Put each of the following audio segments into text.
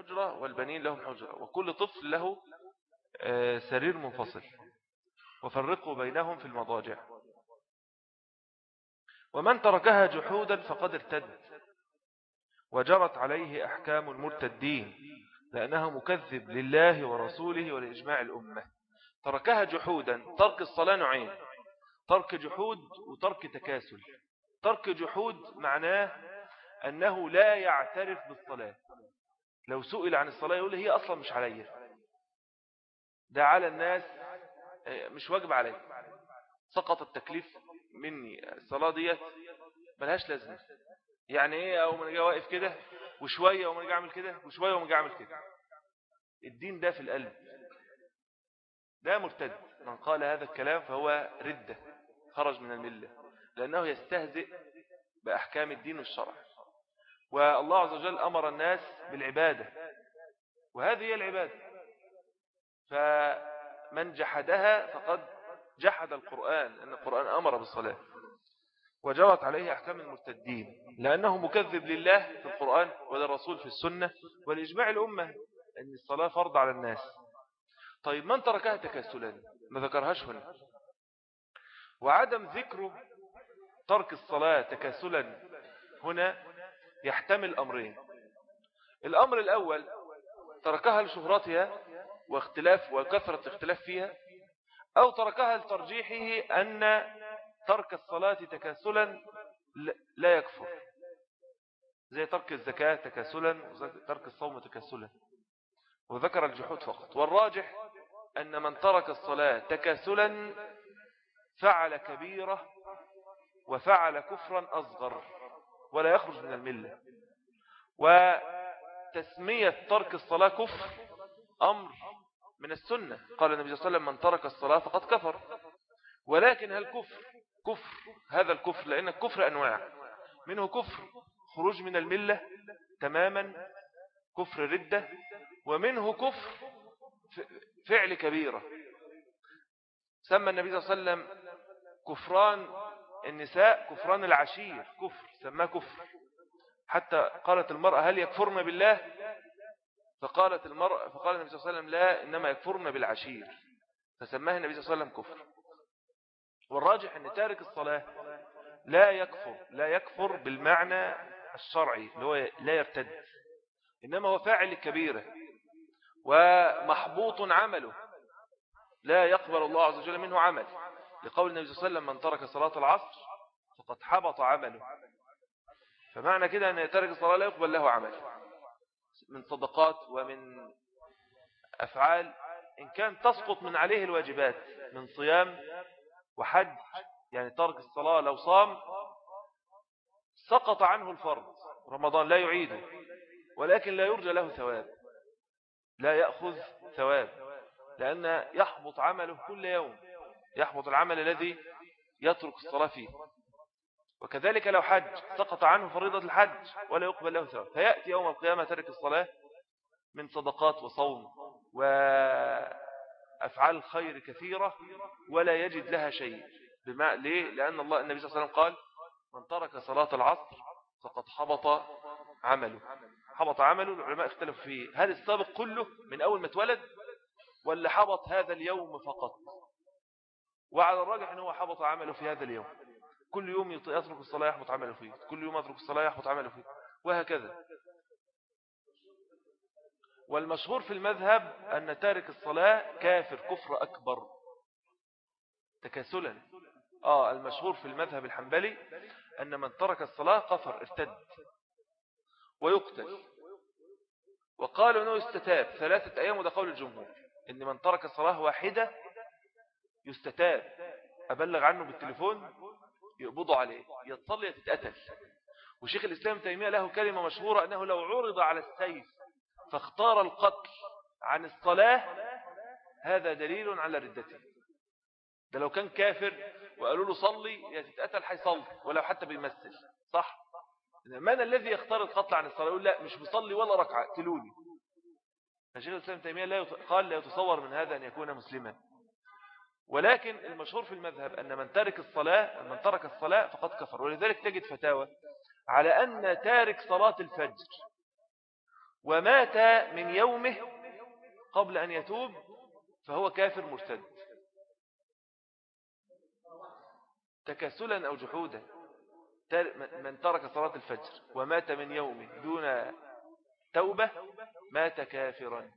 حجرة والبنين لهم حجرة وكل طفل له آه، سرير منفصل وفرقوا بينهم في المضاجع. ومن تركها جحودا فقد ارتد وجرت عليه أحكام المرتدين لأنه مكذب لله ورسوله ولإجماع الأمة. تركها جحودا ترك الصلاة نوعين ترك جحود وترك تكاسل. ترك جحود معناه أنه لا يعترف بالصلاة. لو سئل عن الصلاة يقول هي أصلا مش علي ده على الناس مش واجب علي سقط التكليف مني. الصلاة ديت ملهاش لازمة. يعني إيه أو من جاء واقف كده؟ وشوية ومن جاء أعمل كده؟ وشوية ومن جاء أعمل كده. الدين ده في القلب. ده مرتد. من قال هذا الكلام فهو ردة. خرج من الملة. لأنه يستهزئ بأحكام الدين والشرع. والله عز وجل أمر الناس بالعبادة وهذه هي العبادة. فمن جحدها فقد جحد القرآن لأن القرآن أمر بالصلاة. وجرت عليه أحكام المرتدين لأنه مكذب لله في القرآن وللرسول في السنة والإجماع الأمة أن الصلاة فرض على الناس. طيب من تركها تكاسلا؟ ما ذكرهاش هنا. وعدم ذكره ترك الصلاة تكاسلا هنا يحتمل أمرين. الأمر الأول تركها لشهرتها واختلاف وكثرة اختلاف فيها أو تركها لترجيحه أن ترك الصلاة تكاسلا لا يكفر. زي ترك الزكاة تكاسلا ترك الصوم تكاسلا. وذكر الجحود فقط. والراجح أن من ترك الصلاة تكاسلا فعل كبيرة وفعل كفرا أصغر. ولا يخرج من الملة. وتسمية ترك الصلاة كفر. أمر من السنة. قال النبي صلى الله عليه وسلم من ترك الصلاة فقد كفر. ولكن هل كفر؟ كفر. هذا الكفر لأن الكفر أنواع. منه كفر خروج من الملة تماما كفر ردة. ومنه كفر فعل كبيرة. سمى النبي صلى الله عليه وسلم كفران النساء كفران العشير كفر سماه كفر. حتى قالت المرأة هل يكفرن بالله؟ فقالت المرأة فقال النبي صلى الله عليه وسلم لا إنما يكفرن بالعشير. فسماه النبي صلى الله عليه وسلم كفر. والراجح أن تارك الصلاة لا يكفر لا يكفر بالمعنى الشرعي اللي هو لا يرتد. إنما هو فاعل كبيرة ومحبوط عمله. لا يقبل الله عز وجل منه عمل. لقول النبي صلى الله عليه وسلم من ترك صلاة العصر فقد حبط عمله. فمعنى كده أن ترك الصلاة لا يقبل له عمل من صدقات ومن أفعال إن كان تسقط من عليه الواجبات من صيام وحج يعني ترك الصلاة لو صام سقط عنه الفرض. رمضان لا يعيده ولكن لا يرجى له ثواب. لا يأخذ ثواب لأن يحبط عمله كل يوم. يحبط العمل الذي يترك الصلاة فيه. وكذلك لو حج سقط عنه فريضة الحج ولا يقبل له ثواب. فيأتي يوم القيامة ترك الصلاة من صدقات وصوم وأفعال الخير كثيرة ولا يجد لها شيء. بما ليه؟ لأن الله النبي صلى الله عليه وسلم قال من ترك صلاة العصر فقد حبط عمله. حبط عمله العلماء اختلفوا فيه. هل السابق كله من أول ما اتولد ولا حبط هذا اليوم فقط؟ وعلى الراجح أنه حبط عمله في هذا اليوم. كل يوم يترك الصلاة يحبط عمله فيه. كل يوم يترك الصلاة يحبط عمله فيه. وهكذا. والمشهور في المذهب أن تارك الصلاة كافر كفر أكبر. تكاسلا. آه المشهور في المذهب الحنبلي أن من ترك الصلاة كفر ارتد. ويقتل. وقالوا أنه يستتاب. ثلاثة أيام وده قول الجمهور. أن من ترك الصلاة واحدة يستتاب. أبلغ عنه بالتليفون يقبضوا عليه يتصلي يتتقتل وشيخ الإسلام تيمية له كلمة مشهورة أنه لو عرض على السيف فاختار القتل عن الصلاة هذا دليل على ردته. ده لو كان كافر وقالوا له صلي يتتقتل حيصلي ولو حتى بيمثل. صح؟ من الذي يختار القتل عن الصلاة؟ يقول لا مش مصلي ولا ركعة اقتلوني. فشيخ الإسلام تيمية لا قال لا يتصور من هذا أن يكون مسلما. ولكن المشهور في المذهب أن من ترك الصلاة من ترك الصلاة فقد كفر. ولذلك تجد فتاوى على أن تارك صلاة الفجر ومات من يومه قبل أن يتوب فهو كافر مرتد. تكسلا أو جحودا من ترك صلاة الفجر ومات من يومه دون توبة مات كافرا.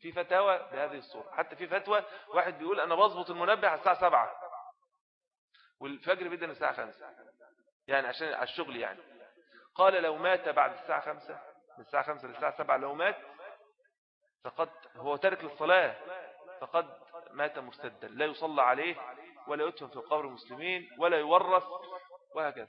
في فتاوى بهذه الصورة. حتى في فتوى واحد بيقول أنا بضبط المنبه على الساعة سبعة. والفجر بدأ الساعة خمسة. يعني عشان على الشغل يعني. قال لو مات بعد الساعة خمسة من الساعة خمسة للساعة سبعة لو مات فقد هو ترك للصلاة فقد مات مرتدا. لا يصلى عليه ولا يدفن في قبر المسلمين ولا يورث وهكذا.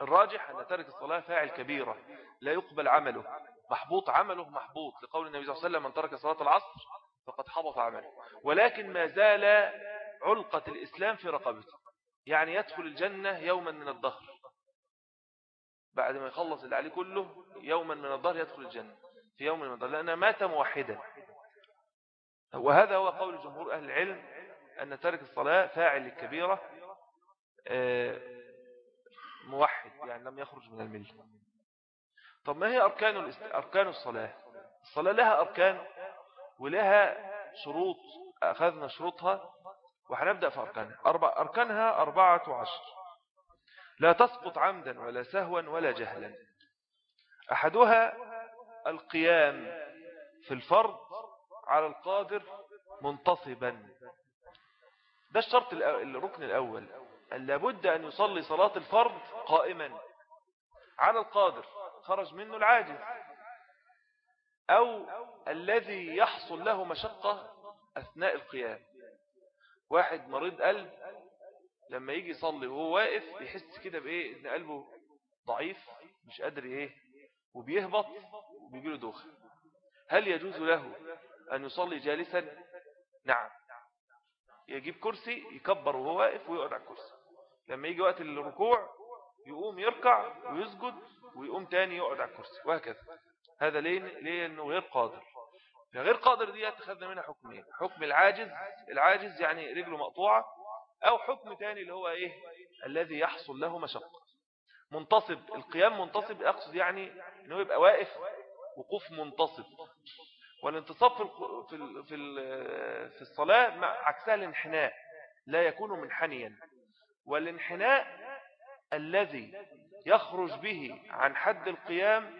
الراجح أن ترك الصلاة فاعل كبيرة لا يقبل عمله. محبوط عمله محبوط لقول النبي صلى الله عليه وسلم من ترك صلاة العصر فقد حبط عمله. ولكن ما زال علقة الإسلام في رقبته يعني يدخل الجنة يوما من الظهر بعد ما يخلص اللي عليه كله يوما من الظهر يدخل الجنة في يوم من الظهر لأنه مات موحدا. وهذا هو قول جمهور أهل العلم أن ترك الصلاة فاعل للكبيرة آه، موحد يعني لم يخرج من الملة. طب ما هي أركان, أركان الصلاة؟ الصلاة لها أركان ولها شروط أخذنا شروطها وحنبدأ في أركانها. أربع أركانها أربعة عشر. لا تسقط عمدا ولا سهوا ولا جهلا. أحدها القيام في الفرض على القادر منتصبا. ده الشرط الركن الأول. لابد أن يصلي صلاة الفرض قائما على القادر. خرج منه العاجز. أو الذي يحصل له مشقة أثناء القيام. واحد مريض قلب لما يجي يصلي وهو واقف يحس كده بإيه؟ إن قلبه ضعيف مش قادر إيه؟ وبيهبط وبيجيله دوخة. هل يجوز له أن يصلي جالسا؟ نعم. يجيب كرسي يكبر وهو واقف ويقعد على الكرسي. لما يجي وقت الركوع يقوم يركع ويسجد ويقوم تاني يقعد على الكرسي وهكذا. هذا ليه؟ ليه؟ انه غير قادر. غير قادر دي اتخذنا منها حكمين حكم العاجز. العاجز يعني رجله مقطوعة أو حكم تاني اللي هو إيه؟ الذي يحصل له مشقة. منتصب القيام منتصب أقصد يعني انه يبقى واقف وقوف منتصب. والانتصاب في في في في الصلاة مع عكسها الانحناء لا يكون منحنيا. والانحناء الذي يخرج به عن حد القيام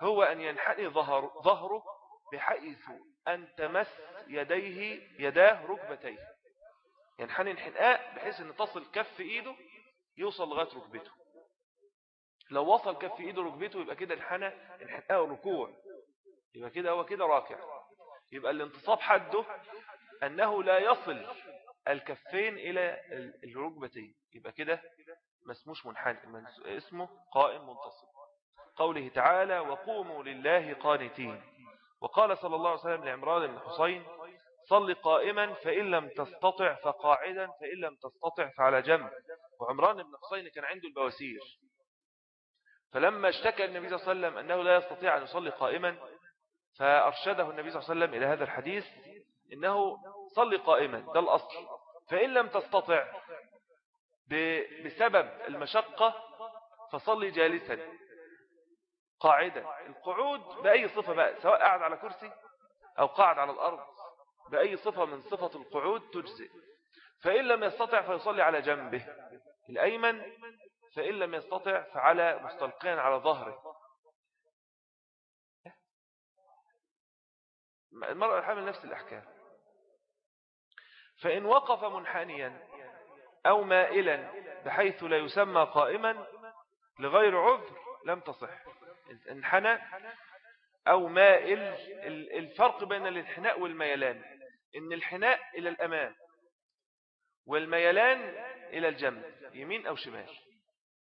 هو أن ينحني ظهر ظهره بحيث أن تمس يديه يداه ركبتيه. ينحني انحناء بحيث أن تصل كف إيده يوصل لغاية ركبته. لو وصل كف إيده ركبته يبقى كده انحنى انحناء ركوع. يبقى كده هو كده راكع. يبقى الانتصاب حده أنه لا يصل الكفين إلى الركبتين. يبقى كده ما اسموش منحني اسمه قائم منتصب قوله تعالى وقوموا لله قانتين وقال صلى الله عليه وسلم لعمران بن حسين صل قائما فإن لم تستطع فقاعدا فإن لم تستطع فعلى جنب وعمران بن حسين كان عنده البواسير. فلما اشتكى النبي صلى الله عليه وسلم أنه لا يستطيع أن يصلي قائما فأرشده النبي صلى الله عليه وسلم إلى هذا الحديث إنه صل قائما ده الأصل. فإن لم تستطع بسبب المشقة فصلي جالسا. قاعدة. القعود بأي صفة بقى سواء قاعد على كرسي أو قاعد على الأرض بأي صفة من صفة القعود تجزئ. فإن لم يستطع فيصلي على جنبه الأيمن. فإن لم يستطع فعلى مستلقين على ظهره. المرأة الحامل نفس الأحكام. فإن وقف منحنيا أو مائلا بحيث لا يسمى قائما لغير عذر لم تصح. انحنى أو مائل الفرق بين الانحناء والميلان. إن الحناء إلى الأمام والميلان إلى الجنب يمين أو شمال.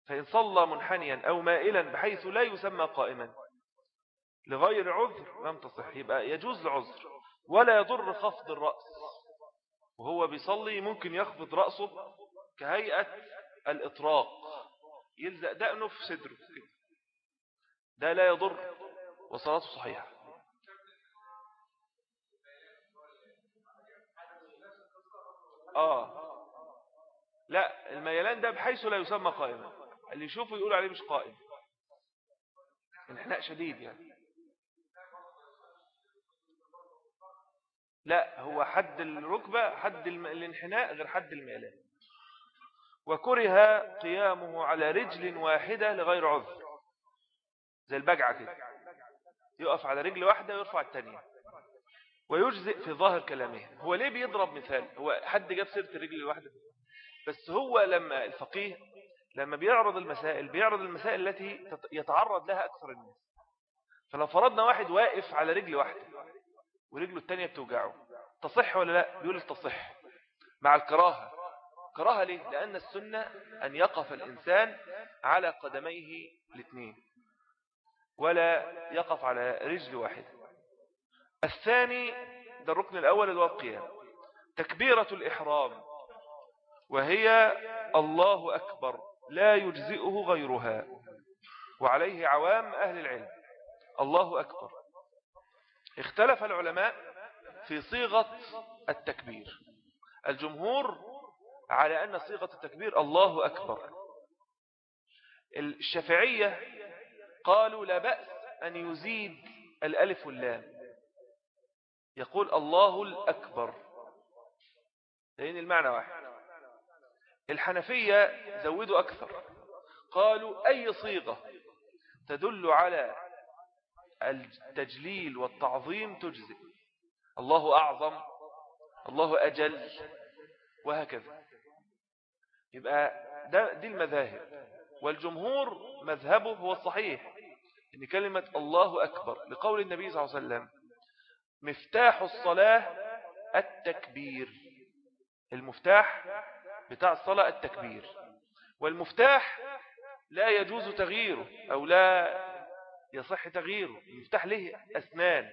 فإن صلى منحنيا أو مائلا بحيث لا يسمى قائما لغير عذر لم تصح. يبقى يجوز العذر ولا يضر خفض الرأس. وهو بيصلي ممكن يخفض رأسه كهيئة الإطراق. يلزق دقنه في صدره. ده لا يضر وصلاته صحيحة. آه. لا الميلان ده بحيث لا يسمى قائما. اللي يشوفه يقول عليه مش قائم. انحناء شديد يعني. لا هو حد الركبة حد الانحناء غير حد الميلان. وكره قيامه على رجل واحدة لغير عذر. زي البجعة كده. يقف على رجل واحدة ويرفع الثانية ويجزئ في ظاهر كلامه. هو ليه بيضرب مثال؟ هو حد جاب سيرة الرجل الواحدة؟ بس هو لما الفقيه لما بيعرض المسائل بيعرض المسائل التي يتعرض لها أكثر الناس. فلو فرضنا واحد واقف على رجل واحدة ورجله التانية بتوجعه تصح ولا لا؟ بيقول تصح مع الكراهة. كراهة ليه؟ لأن السنة أن يقف الإنسان على قدميه الاثنين ولا يقف على رجل واحدة الثاني ده الركن الأول هو القيام تكبيرة الإحرام وهي الله أكبر لا يجزئه غيرها وعليه عوام أهل العلم الله أكبر. اختلف العلماء في صيغة التكبير. الجمهور على أن صيغة التكبير الله أكبر. الشافعية قالوا لا بأس أن يزيد الألف واللام. يقول الله الأكبر. لأن المعنى واحد. الحنفية زودوا أكثر. قالوا أي صيغة تدل على التجليل والتعظيم تجزئ. الله أعظم الله أجل وهكذا. يبقى ده دي المذاهب. والجمهور مذهبه هو الصحيح إن كلمة الله أكبر لقول النبي صلى الله عليه وسلم مفتاح الصلاة التكبير. المفتاح بتاع الصلاة التكبير. والمفتاح لا يجوز تغييره أو لا يصح تغييره. المفتاح له أسنان.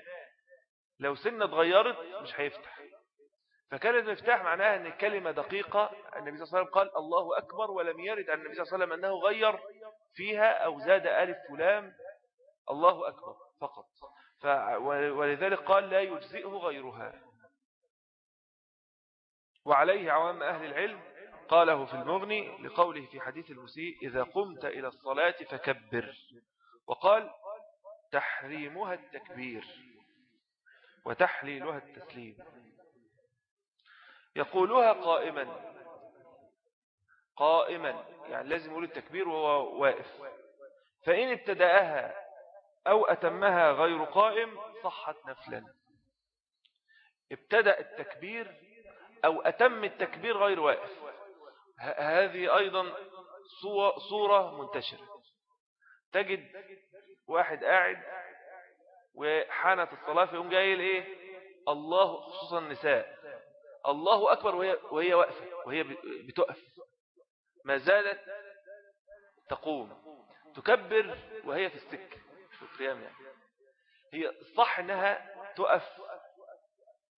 لو سنة اتغيرت مش هيفتح. فكان المفتاح معناها أن الكلمة دقيقة النبي صلى الله عليه وسلم قال الله أكبر ولم يرد عن النبي صلى الله عليه وسلم أنه غير فيها أو زاد ألف فلام الله أكبر فقط. ولذلك قال لا يجزئه غيرها. وعليه عوام أهل العلم قاله في المغني لقوله في حديث المسيء إذا قمت إلى الصلاة فكبر وقال تحريمها التكبير وتحليلها التسليم يقولها قائما. قائما يعني لازم يقول التكبير وهو واقف. فإن ابتدأها أو أتمها غير قائم صحت نفلا. ابتدأ التكبير أو أتم التكبير غير واقف. هذه أيضا صورة منتشرة. تجد واحد قاعد وحانت الصلاة فيقوم جاي إيه الله خصوصا النساء. الله أكبر وهي, وهي واقفة وهي بتقف. ما زالت تقوم تكبر وهي في السك في القيام يعني. هي الصح إنها تقف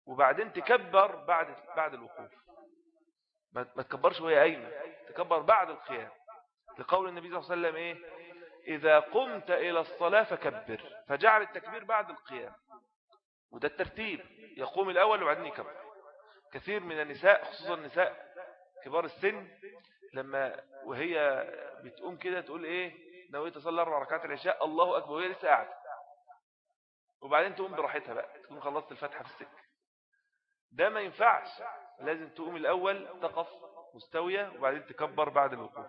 وبعدين تكبر بعد بعد الوقوف. ما تكبرش وهي قايمة تكبر بعد القيام. لقول النبي صلى الله عليه وسلم إيه؟ إذا قمت إلى الصلاة فكبر. فجعل التكبير بعد القيام. وده الترتيب. يقوم الأول وبعدين يكبر. كثير من النساء خصوصا النساء كبار السن لما وهي بتقوم كده تقول إيه نويت أصلي أربع ركعات العشاء الله أكبر وهي لسه قاعدة. وبعدين تقوم براحتها بقى تكون خلصت الفاتحة في السكة. ده ما ينفعش. لازم تقوم الأول تقف مستوية وبعدين تكبر بعد الوقوف.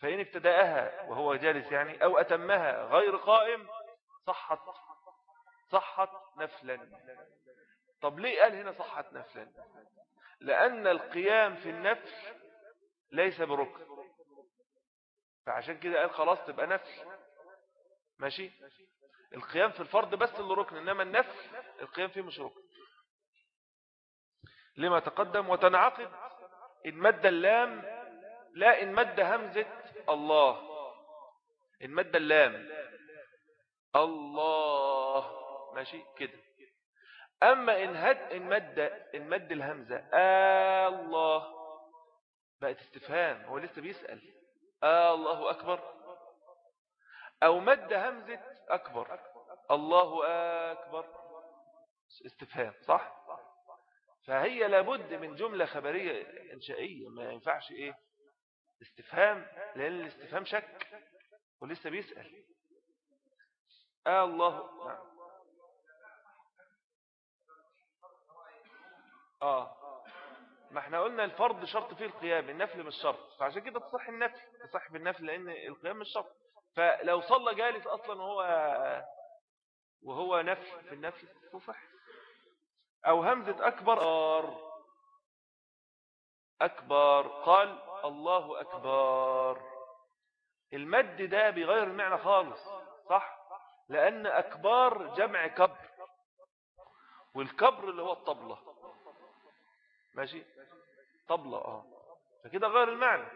فإن ابتدأها وهو جالس يعني أو أتمها غير قائم صحت صحت نفلا. طب ليه قال هنا صحت نفلا لأن القيام في النفل ليس بركن. فعشان كده قال خلاص تبقى نفل. ماشي؟ القيام في الفرض بس اللي ركن إنما النفل القيام فيه مش ركن. لما تقدم وتنعقد إن مد اللام لا إن مد همزة الله. إن مد اللام. الله. ماشي؟ كده. أما إن هد إن مد إن مد الهمزة الله. بقت استفهام هو لسه بيسأل. الله أكبر. أو مد همزة أكبر. الله أكبر. استفهام صح؟ فهي لابد من جملة خبرية إنشائية ما ينفعش إيه؟ استفهام لأن الاستفهام شك ولسه بيسأل. آه الله نعم. آه. ما إحنا قلنا الفرض شرط فيه القيام النفل مش شرط فعشان كده تصح النفل تصح بالنفل لأن القيام مش شرط. فلو صلى جالس أصلا وهو وهو نفل في النفل تصح أو همزة أكبر. أكبر. قال الله أكبر. المد ده بغير المعنى خالص صح؟ لأن أكبر جمع كبر. والكبر اللي هو الطبلة. ماشي؟ طبلة آه. فكده غير المعنى.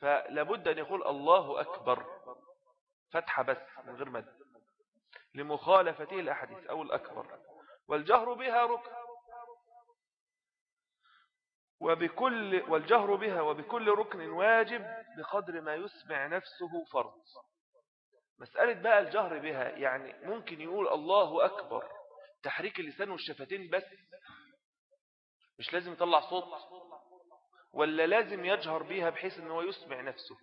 فلابد أن يقول الله أكبر فتحة بس من غير مد لمخالفته الأحاديث أو الأكبر. والجهر بها ركن. وبكل والجهر بها وبكل ركن واجب بقدر ما يسمع نفسه فرض. مسألة بقى الجهر بها يعني ممكن يقول الله أكبر تحريك اللسان والشفتين بس. مش لازم يطلع صوت ولا لازم يجهر بيها بحيث أنه يسمع نفسه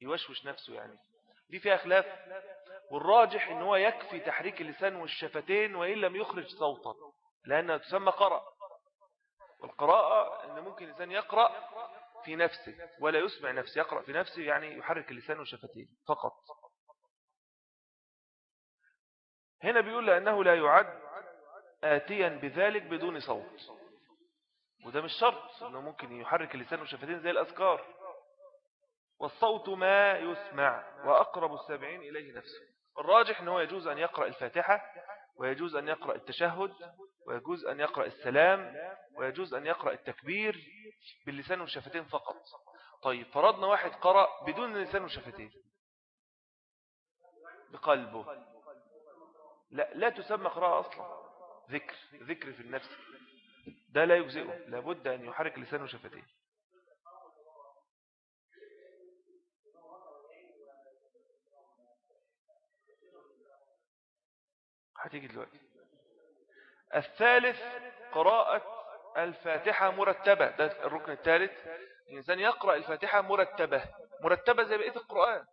يوشوش نفسه يعني. دي فيها خلاف. والراجح أنه يكفي تحريك اللسان والشفتين وإن لم يخرج صوتا لأنها تسمى قرأ. والقراءة أن ممكن الإنسان يقرأ في نفسه ولا يسمع نفسه يقرأ في نفسه يعني يحرك اللسان والشفتين فقط. هنا بيقول لأنه لا يعد آتيا بذلك بدون صوت. وده مش شرط أنه ممكن يحرك اللسان والشفتين زي الأذكار. والصوت ما يسمع وأقرب السابعين إليه نفسه. الراجح أنه يجوز أن يقرأ الفاتحة ويجوز أن يقرأ التشهد ويجوز أن يقرأ السلام ويجوز أن يقرأ التكبير باللسان والشفتين فقط. طيب فرضنا واحد قرأ بدون لسان والشفتين بقلبه. لا لا تسمى قراءة أصلا. ذكر ذكر في النفس. ده لا يجزئه لابد أن يحرك لسانه وشفتيه هتيجي دلوقتي. الثالث قراءة الفاتحة مرتبة. ده الركن الثالث. الإنسان يقرأ الفاتحة مرتبة. مرتبة زي بقية القرآن.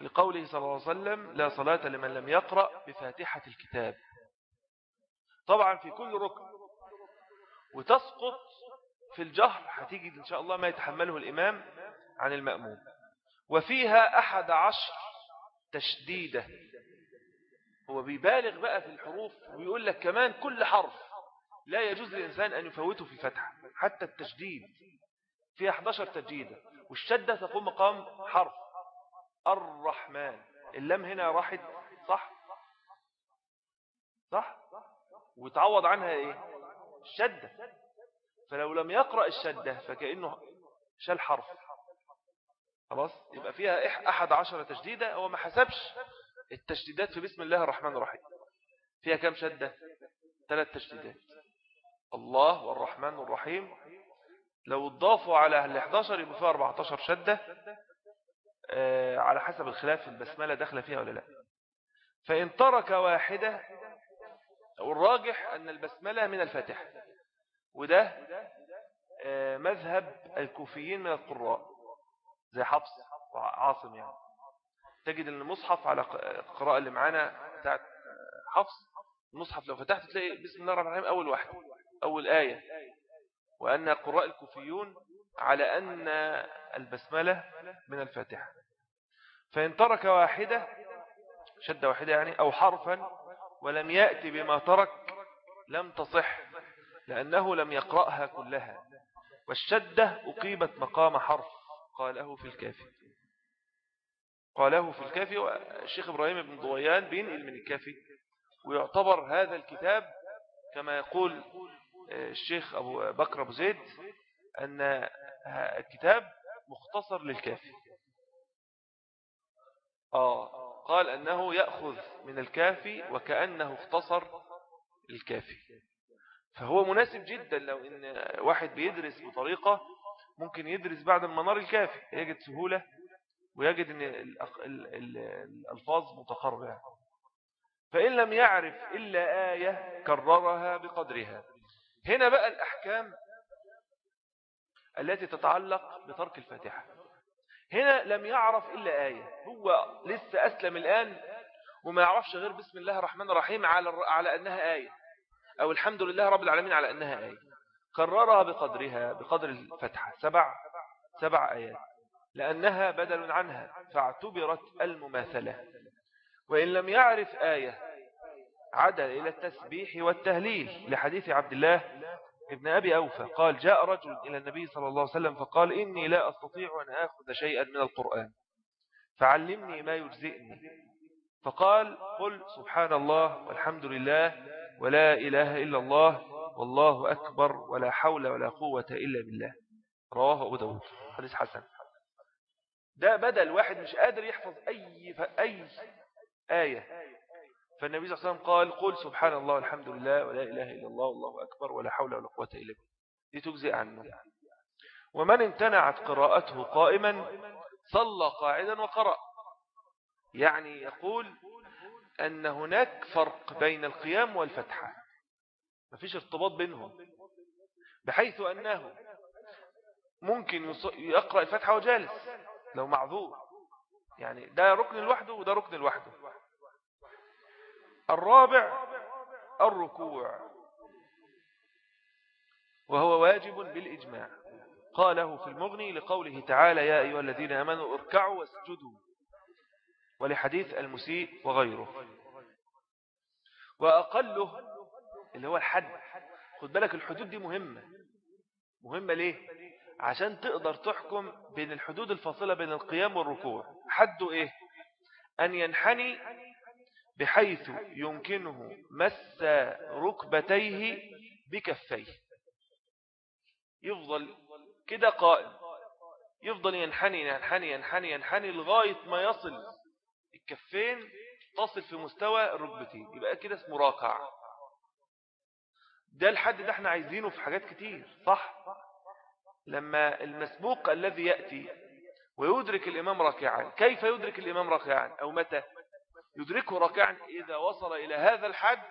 لقوله صلى الله عليه وسلم لا صلاة لمن لم يقرأ بفاتحة الكتاب. طبعا في كل ركن. وتسقط في الجهر هتيجي إن شاء الله ما يتحمله الإمام عن المأموم. وفيها أحد عشر تشديدة هو بيبالغ بقى في الحروف ويقول لك كمان كل حرف. لا يجوز للإنسان أن يفوته في الفتحة حتى التشديد. فيها 11 تجديدة والشدة تقوم مقام حرف. الرحمن. اللام هنا راحت صح؟ صح؟ وتعوض عنها إيه؟ الشدة. فلو لم يقرأ الشدة فكأنه شال حرف. خلاص؟ يبقى فيها أحد عشر تشديدة. هو ما حسبش التشديدات في بسم الله الرحمن الرحيم. فيها كم شدة؟ ثلاث تشديدات. الله والرحمن الرحيم لو اضافوا على ال 11 يبقى فيها 14 شدة. آه، على حسب الخلاف البسملة داخلة فيها ولا لا. فإن ترك واحدة والراجح أن البسملة من الفاتحة وده آه، مذهب الكوفيين من القراء زي حفص وعاصم يعني. تجد إن المصحف على القراءة اللي معانا بتاعت حفص المصحف لو فتحت تلاقي بسم الله الرحمن الرحيم أول واحد أول آية. وأن قراء الكوفيون على أن البسملة من الفاتحة. فإن ترك واحدة شد واحدة يعني أو حرفا ولم يأتي بما ترك لم تصح لأنه لم يقرأها كلها. والشدة أقيمت مقام حرف قاله في الكافي. قاله في الكافي والشيخ إبراهيم بن ضويان بينقل من الكافي. ويعتبر هذا الكتاب كما يقول الشيخ أبو بكر أبو زيد أن الكتاب مختصر للكافي. آه. قال أنه يأخذ من الكافي وكأنه اختصر الكافي فهو مناسب جدا لو إن واحد بيدرس بطريقة ممكن يدرس بعد المنار الكافي يجد سهولة ويجد أن الألفاظ متقربة فإن لم يعرف إلا آية كررها بقدرها. هنا بقى الأحكام التي تتعلق بترك الفاتحة. هنا لم يعرف إلا آية. هو لسه أسلم الآن وما يعرفش غير بسم الله الرحمن الرحيم على على أنها آية. أو الحمد لله رب العالمين على أنها آية. كررها بقدرها بقدر الفتحة. سبع سبع آيات. لأنها بدل عنها فاعتبرت المماثلة. وإن لم يعرف آية عدل إلى التسبيح والتهليل لحديث عبد الله ابن أبي أوفى قال جاء رجل إلى النبي صلى الله عليه وسلم فقال إني لا أستطيع أن أخذ شيئا من القرآن فعلمني ما يجزئني. فقال قل سبحان الله والحمد لله ولا إله إلا الله والله أكبر ولا حول ولا قوة إلا بالله. رواه أبو داود حديث حسن. ده بدل واحد مش قادر يحفظ أي, أي آية. فالنبي صلى الله عليه وسلم قال قل سبحان الله والحمد لله ولا إله إلا الله والله أكبر ولا حول ولا قوة إلا بالله. دي تجزئ عنه. ومن امتنعت قراءته قائما صلى قاعدا وقرأ. يعني يقول أن هناك فرق بين القيام والفتحة ما فيش ارتباط بينهم. بحيث أنه ممكن يقرأ الفتحة وجالس لو معذور. يعني ده ركن لوحده وده ركن لوحده. الرابع الركوع. وهو واجب بالإجماع. قاله في المغني لقوله تعالى يا أيها الذين أمنوا اركعوا واسجدوا. ولحديث المسيء وغيره. وأقله اللي هو الحد. خد بالك الحدود دي مهمة. مهمة ليه؟ عشان تقدر تحكم بين الحدود الفاصلة بين القيام والركوع. حده إيه؟ أن ينحني بحيث يمكنه مس ركبتيه بكفيه. يفضل كده قائم. يفضل ينحني ينحني ينحني ينحني لغاية ما يصل الكفين تصل في مستوى الركبتين يبقى كده اسمه راكع. ده الحد ده إحنا عايزينه في حاجات كتير صح؟ لما المسبوق الذي يأتي ويدرك الإمام راكعا كيف يدرك الإمام راكعا؟ أو متى؟ يدركه راكعا إذا وصل إلى هذا الحد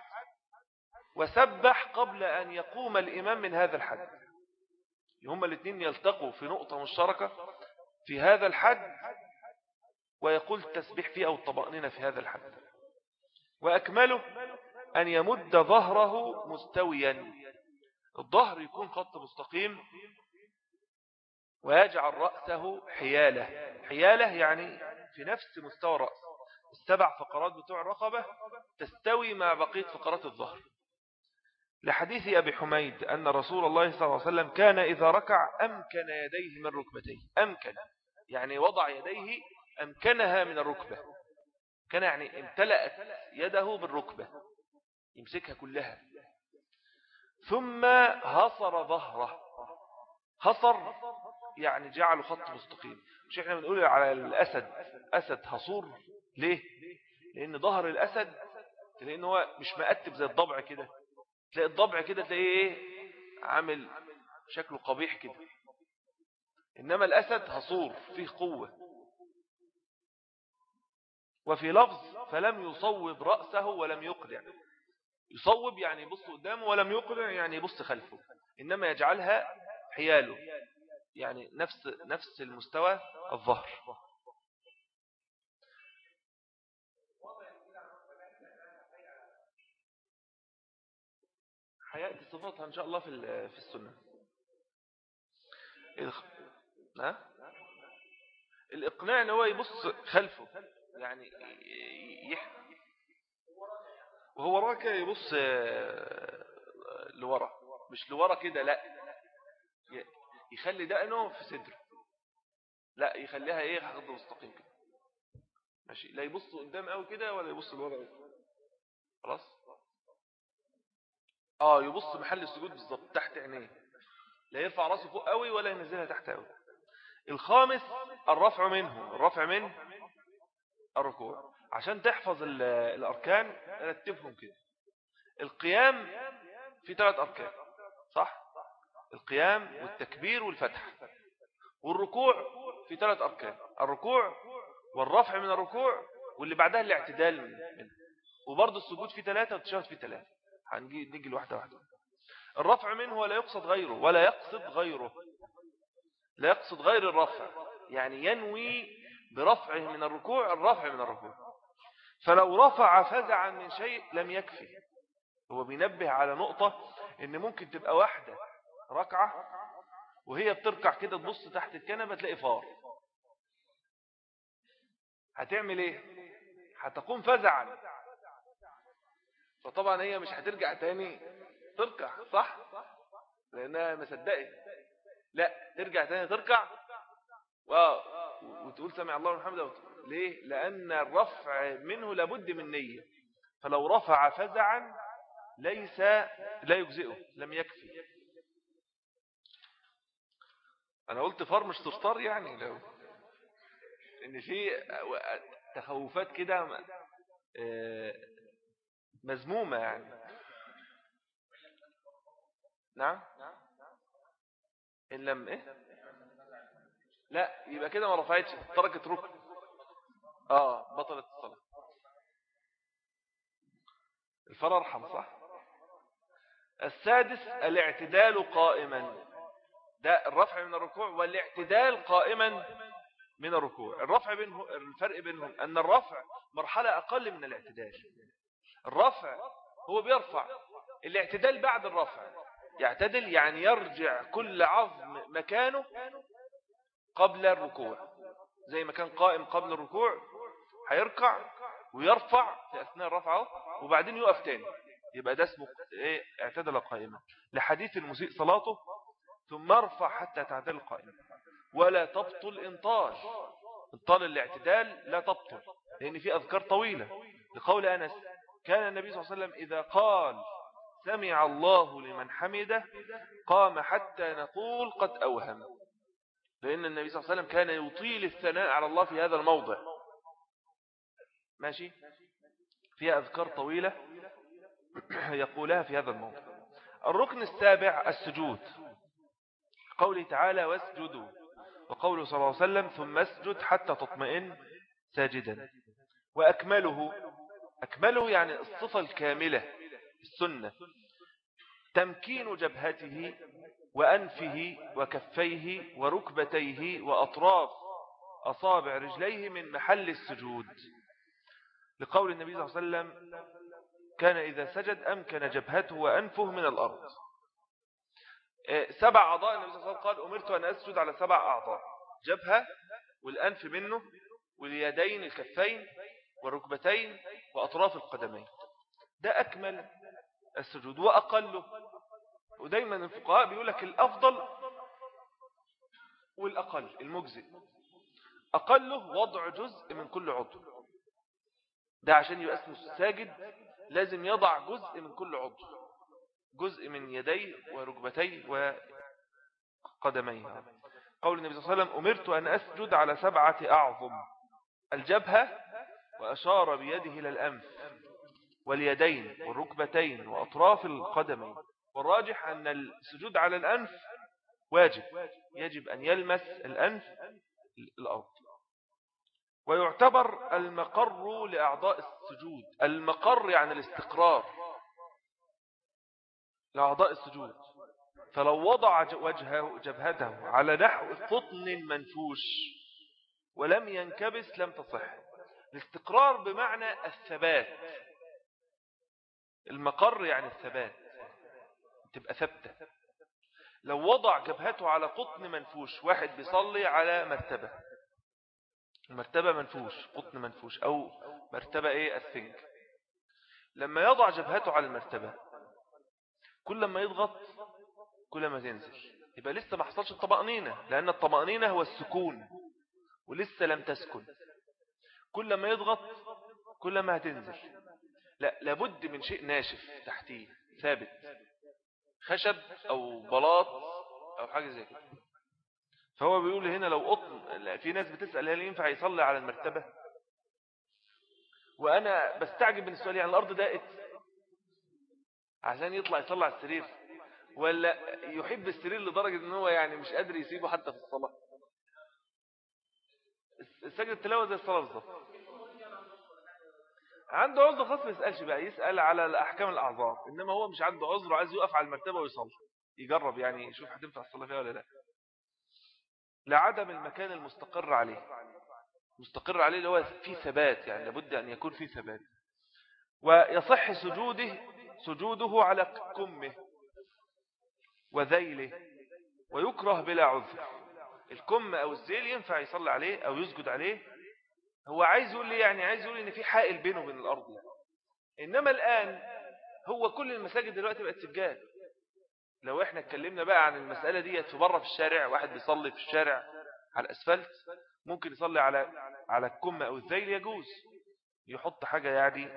وسبح قبل أن يقوم الإمام من هذا الحد. هما الاثنين يلتقوا في نقطة مشتركة في هذا الحد ويقول التسبيح فيه أو الطمأنينة في هذا الحد. وأكمله أن يمد ظهره مستويا. الظهر يكون خط مستقيم ويجعل رأسه حيالة. حيالة يعني في نفس مستوى الرأس. السبع فقرات بتوع الرقبة تستوي مع بقية فقرات الظهر. لحديث أبي حميد أن رسول الله صلى الله عليه وسلم كان إذا ركع أمكن يديه من ركبتيه. أمكن. يعني وضع يديه أمكنها من الركبة. كان يعني امتلأت يده بالركبة. يمسكها كلها. ثم هصر ظهره. هصر يعني جعله خط مستقيم. مش إحنا بنقول على الأسد. أسد هصور. ليه؟ لأن ظهر الأسد تلاقي إن هو مش مقتب زي الضبع كده. تلاقي الضبع كده تلاقيه إيه؟ عامل شكله قبيح كده. إنما الأسد هصور فيه قوة. وفي لفظ فلم يصوب رأسه ولم يقلع يصوب يعني يبص قدامه ولم يقلع يعني يبص خلفه. إنما يجعلها حياله. يعني نفس نفس المستوى الظهر. حياتي صفاتها إن شاء الله في في السنة. الإقناع إن هو يبص خلفه يعني يح وهو راكع يبص لورا. مش لورا كده لا. يخلي دقنه في صدره. لا يخليها إيه خط مستقيم كده. ماشي. لا يبص قدام قوي كده ولا يبص لورا خلاص؟ آه يبص محل السجود بالظبط تحت عينيه. لا يرفع راسه فوق قوي ولا ينزلها تحت قوي. الخامس الرفع منه. الرفع منه الركوع. عشان تحفظ الأركان رتبهم كده. القيام في ثلاث أركان صح؟ القيام والتكبير والفتح. والركوع في ثلاث أركان الركوع والرفع من الركوع واللي بعدها الاعتدال منه وبرضه السجود في ثلاثة والتشهد في ثلاثة هنجي نيجي لواحدة واحدة. الرفع منه ولا يقصد غيره ولا يقصد غيره. لا يقصد غير الرفع. يعني ينوي برفعه من الركوع الرفع من الركوع. فلو رفع فزعا من شيء لم يكفي. هو بينبه على نقطة إن ممكن تبقى واحدة ركعة وهي بتركع كده تبص تحت الكنبة تلاقي فار. هتعمل إيه؟ هتقوم فزعا. فطبعا هي مش هترجع تاني تركع صح؟ لأنها مصدقه لا ترجع تاني تركع؟ وتقول سمع الله محمد ليه؟ لأن الرفع منه لابد من نية. فلو رفع فزعا ليس لا يجزئه لم يكفي. أنا قلت فار مش تفطر يعني لو. إن في تخوفات كده مزمومة يعني. نعم. إن لم إيه؟ لا يبقى كده ما رفعتش تركت ركن. آه بطلت الصلاة. الفرار ارحم صح؟ السادس الاعتدال قائما. ده الرفع من الركوع والاعتدال قائما من الركوع. الرفع بينه الفرق بينهم أن الرفع مرحلة أقل من الاعتدال. الرفع هو بيرفع. الاعتدال بعد الرفع. يعتدل يعني يرجع كل عظم مكانه قبل الركوع. زي ما كان قائم قبل الركوع هيركع ويرفع في أثناء رفعه وبعدين يقف تاني. يبقى ده اسمه إيه؟ اعتدل قائما. لحديث المسيء صلاته ثم ارفع حتى تعدل قائما. ولا تبطل انطال إنطال الاعتدال لا تبطل لأن في أذكار طويلة. لقول أنس كان النبي صلى الله عليه وسلم إذا قال سمع الله لمن حمده قام حتى نقول قد أوهم. لأن النبي صلى الله عليه وسلم كان يطيل الثناء على الله في هذا الموضع. ماشي؟ فيها أذكار طويلة يقولها في هذا الموضع. الركن السابع السجود. قوله تعالى واسجدوا. وقوله صلى الله عليه وسلم ثم اسجد حتى تطمئن ساجدا. وأكمله أكمله يعني الصفة الكاملة السنة. تمكين جبهته وأنفه وكفيه وركبتيه وأطراف أصابع رجليه من محل السجود. لقول النبي صلى الله عليه وسلم كان إذا سجد أمكن جبهته وأنفه من الأرض. إيه، سبع أعضاء النبي صلى الله عليه وسلم قال أمرت أن أسجد على سبع أعضاء جبهة والأنف منه واليدين الكفين والركبتين وأطراف القدمين. ده أكمل السجود وأقله. ودايما الفقهاء بيقول لك الأفضل والأقل المجزئ. أقله وضع جزء من كل عضو. ده عشان يبقى اسمه ساجد لازم يضع جزء من كل عضو. جزء من يديه وركبتيه وقدميه قول النبي صلى الله عليه وسلم أمرت أن أسجد على سبعة أعظم. الجبهة وأشار بيده إلى الأنف واليدين والركبتين وأطراف القدمين والراجح أن السجود على الأنف واجب يجب أن يلمس الأنف الأرض. ويعتبر المقر لأعضاء السجود المقر يعني الاستقرار لأعضاء السجود. فلو وضع وجهه جبهته على نحو قطن منفوش ولم ينكبس لم تصح. الاستقرار بمعنى الثبات. المقر يعني الثبات. تبقى ثبتة لو وضع جبهته على قطن منفوش واحد بيصلي على مرتبة. المرتبة منفوش قطن منفوش أو مرتبة إيه؟ الثنج لما يضع جبهته على المرتبة كل ما يضغط كل ما تنزل. يبقى لسه ما حصلش الطمأنينة لأن الطمأنينة هو السكون ولسه لم تسكن. كل ما يضغط كل ما هتنزل. لا لابد من شيء ناشف تحتيه ثابت. خشب أو بلاط أو حاجة زي كده. فهو بيقول هنا لو قطن في ناس بتسأل هل ينفع يصلي على المرتبة؟ وأنا بستعجب من السؤال يعني الأرض دائت عشان يطلع يصلي على السرير ولا يحب السرير لدرجة إن هو يعني مش قادر يسيبه حتى في الصلاة؟ السجد التلاوة زي الصلاة بالظبط. عنده عذر خاص ما يسألش بقى يسأل على الأحكام الأعذار إنما هو مش عنده عذر وعايز يقف على المرتبة ويصلي. يجرب يعني يشوف هتنفع الصلاة فيها ولا لأ. لعدم المكان المستقر عليه. مستقر عليه اللي هو فيه ثبات يعني لابد أن يكون فيه ثبات. ويصح سجوده سجوده على كمه وذيله ويكره بلا عذر. الكم أو الزيل ينفع يصلي عليه أو يسجد عليه؟ هو عايز يقول لي يعني عايز يقول إن في حائل بينه وبين الأرض يعني. إنما الآن هو كل المساجد دلوقتي بقت سجاد. لو إحنا اتكلمنا بقى عن المسألة دي في بره في الشارع واحد بيصلي في الشارع على الأسفلت ممكن يصلي على على الكم أو الذيل يجوز. يحط حاجة يعني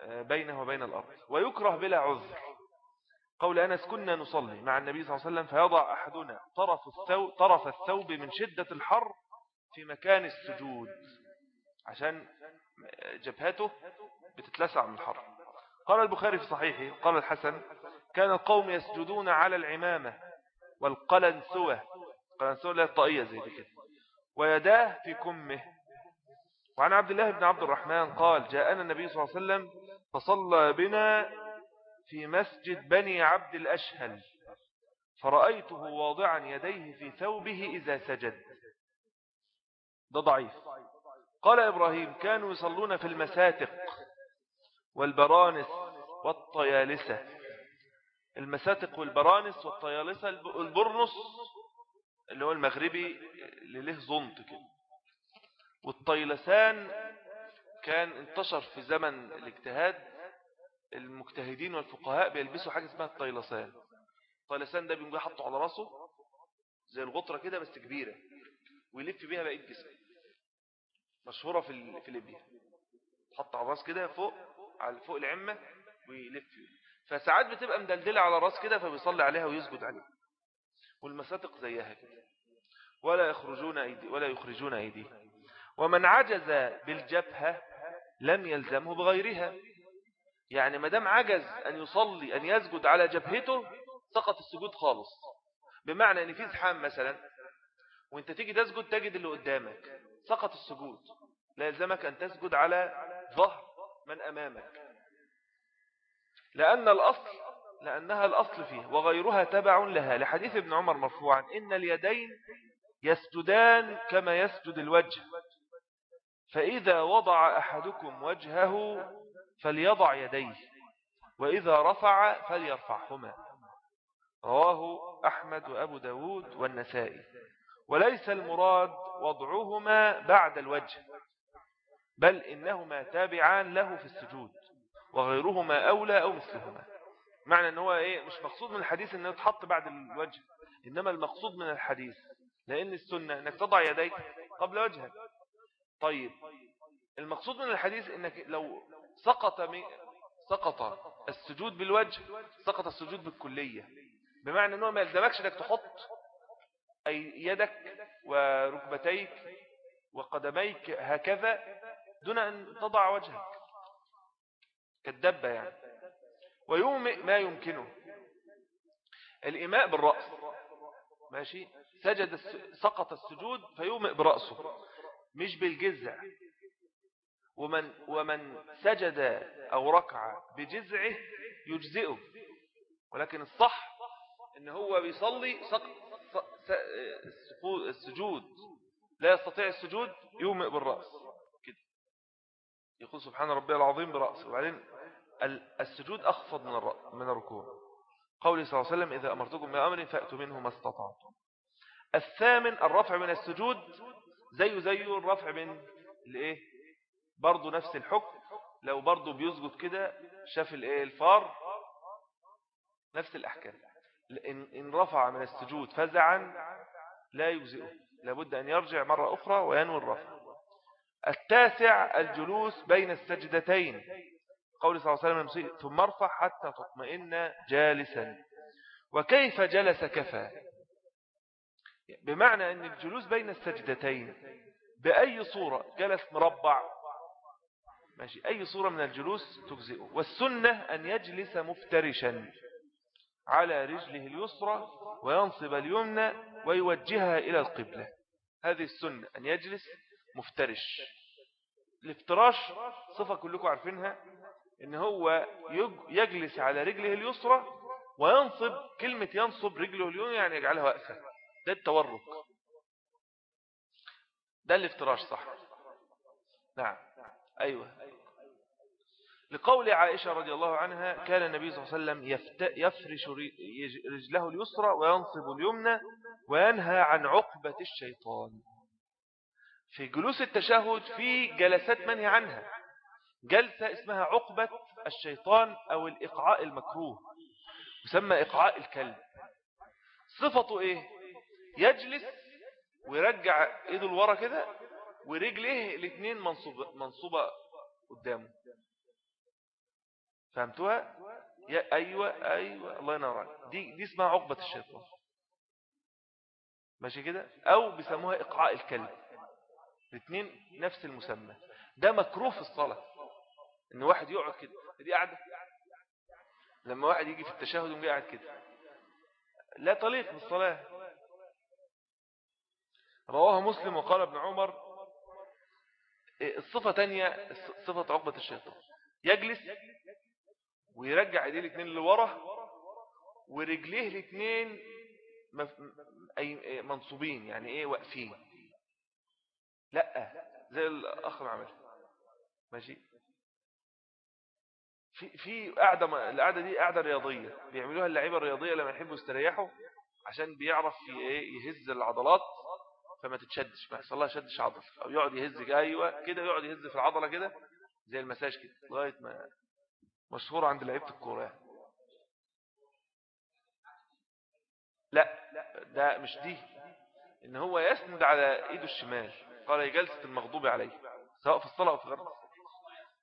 آه، بينه وبين الأرض. ويكره بلا عذر. قول أنس كنا نصلي مع النبي صلى الله عليه وسلم فيضع أحدنا طرف الثوب, طرف الثوب من شدة الحر في مكان السجود. عشان جبهته بتتلسع من الحر. قال البخاري في صحيحه قال الحسن كان القوم يسجدون على العمامة والقلنسوة. قلنسوة لا الطائية زي كده. ويداه في كمه. وعن عبد الله بن عبد الرحمن قال جاءنا النبي صلى الله عليه وسلم فصلى بنا في مسجد بني عبد الأشهل فرأيته واضعا يديه في ثوبه إذا سجد. ده ضعيف. قال إبراهيم كانوا يصلون في المساتق والبرانس والطيالسة. المساتق والبرانس والطيالسة البرنس اللي هو المغربي اللي له زنط كده. والطيلسان كان انتشر في زمن الاجتهاد المجتهدين والفقهاء بيلبسوا حاجة اسمها الطيلسان. الطيلسان ده بيقوم حطه على راسه زي الغطرة كده بس كبيرة ويلف بيها بقية جسمه. مشهورة في في ليبيا. تحط على الراس كده فوق على فوق العمة ويلف فساعات بتبقى مدلدلة على الراس كده فبيصلي عليها ويسجد عليها. والمساتق زيها كده. ولا يخرجون أيدي ولا يخرجون أيدي ومن عجز بالجبهة لم يلزمه بغيرها. يعني ما دام عجز أن يصلي أن يسجد على جبهته سقط السجود خالص. بمعنى أن في زحام مثلا وأنت تيجي تسجد تجد اللي قدامك سقط السجود. لا يلزمك أن تسجد على ظهر من أمامك. لأن الأصل لأنها الأصل فيه وغيرها تبع لها. لحديث ابن عمر مرفوعا إن اليدين يسجدان كما يسجد الوجه. فإذا وضع أحدكم وجهه فليضع يديه وإذا رفع فليرفعهما. رواه أحمد وأبو داود والنسائي. وليس المراد وضعهما بعد الوجه بل إنهما تابعان له في السجود وغيرهما أولى أو مثلهما. معنى أنه إيه مش مقصود من الحديث أنه يتحط بعد الوجه إنما المقصود من الحديث. لأن السنة أنك تضع يديك قبل وجهك. طيب المقصود من الحديث أنك لو سقط سقط السجود بالوجه سقط السجود بالكلية. بمعنى أنه ما يلزمكش أنك تحط أي يدك وركبتيك وقدميك هكذا دون أن تضع وجهك. كالدبة يعني. ويومئ ما يمكنه. الإماء بالرأس. ماشي؟ سجد سقط السجود فيومئ برأسه. مش بالجزع. ومن, ومن سجد أو ركع بجزعه يجزئه. ولكن الصح إن هو بيصلي السجود. لا يستطيع السجود يومئ بالرأس. كده. يقول سبحان ربي العظيم برأسه. وبعدين السجود أخفض من من الركوع. قولي صلى الله عليه وسلم إذا أمرتكم بأمر فأتوا منه ما استطعتم. الثامن الرفع من السجود زي زي الرفع من الإيه؟ برضو نفس الحكم لو برضو بيسجد كده شاف الايه الفار نفس الأحكام. إن رفع من السجود فزعا لا يجزئه. لابد أن يرجع مرة أخرى وينوي الرفع. التاسع الجلوس بين السجدتين. قول صلى الله عليه وسلم ثم ارفع حتى تطمئن جالسا. وكيف جلس كفى؟ بمعنى أن الجلوس بين السجدتين بأي صورة؟ جلس مربع ماشي. أي صورة من الجلوس تجزئه. والسنة أن يجلس مفترشا على رجله اليسرى وينصب اليمنى ويوجهها إلى القبلة. هذه السنة أن يجلس مفترش. الافتراش صفة كلكم عارفينها إن هو يجلس على رجله اليسرى وينصب كلمة ينصب رجله اليمنى يعني يجعلها واقفة ده التورك. ده الافتراش صح. نعم. أيوة. لقول عائشة رضي الله عنها كان النبي صلى الله عليه وسلم يفرش رجله اليسرى وينصب اليمنى وينهى عن عقبة الشيطان. في جلوس التشهد في جلسات منهي عنها. جلسة اسمها عقبة الشيطان أو الإقعاء المكروه يسمى إقعاء الكلب. صفته إيه؟ يجلس ويرجع إيده لورا كده ورجليه الاثنين منصوبة, منصوبة قدامه. فهمتوها؟ يا أيوة أيوة الله ينور عليك. دي, دي اسمها عقبة الشيطان. ماشي كده؟ أو بيسموها إقعاء الكلب. الاثنين نفس المسمى. ده مكروه في الصلاة. إن واحد يقعد كده. دي قاعدة. لما واحد يجي في التشهد ويقعد قاعد كده. لا طليق بالصلاة رواه مسلم وقال ابن عمر الصفة تانية صفة عقبة الشيطان. يجلس ويرجع ايديه الاثنين لورا ورجليه الاثنين منصوبين يعني إيه واقفين. لا زي الأخ ما عمل ماشي. في في قاعدة القعده دي قاعدة رياضية. بيعملوها اللعيبة الرياضية لما يحبوا يستريحوا عشان بيعرف إيه يهز العضلات فما تتشدش ما يحصل لها شدش عضل أو يقعد يهز أيوه كده يقعد يهز في العضلة كده زي المساج كده لغاية ما مشهور عند لعيبة الكورة. يعني. لا ده مش دي. إن هو يسند على إيده الشمال. قال جلسة المغضوب عليه سواء في الصلاة أو في غير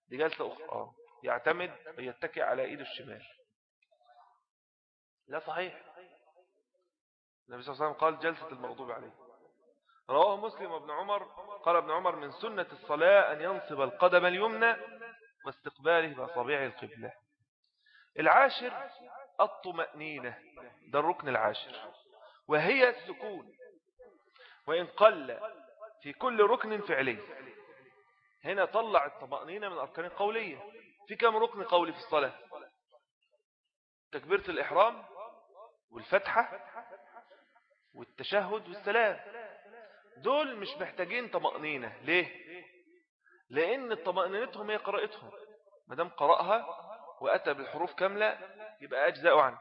دي جلسة أخرى آه. يعتمد ويتكئ على إيده الشمال. لا صحيح. النبي صلى الله عليه وسلم قال جلسة المغضوب عليه. رواه مسلم وابن عمر. قال ابن عمر من سنة الصلاة أن ينصب القدم اليمنى واستقباله بأصابعه القبلة. العاشر الطمأنينة ده الركن العاشر. وهي السكون وإن قل في كل ركن فعلي. هنا طلع الطمأنينة من أركان قولية. في كم ركن قولي في الصلاة؟ تكبيرة الإحرام والفتحة والتشهد والسلام. دول مش محتاجين طمأنينة. ليه؟ لأن الطمأنينتهم هي قراءتهم. مدام قرأها وأتى بالحروف كاملة يبقى أجزاء عنه.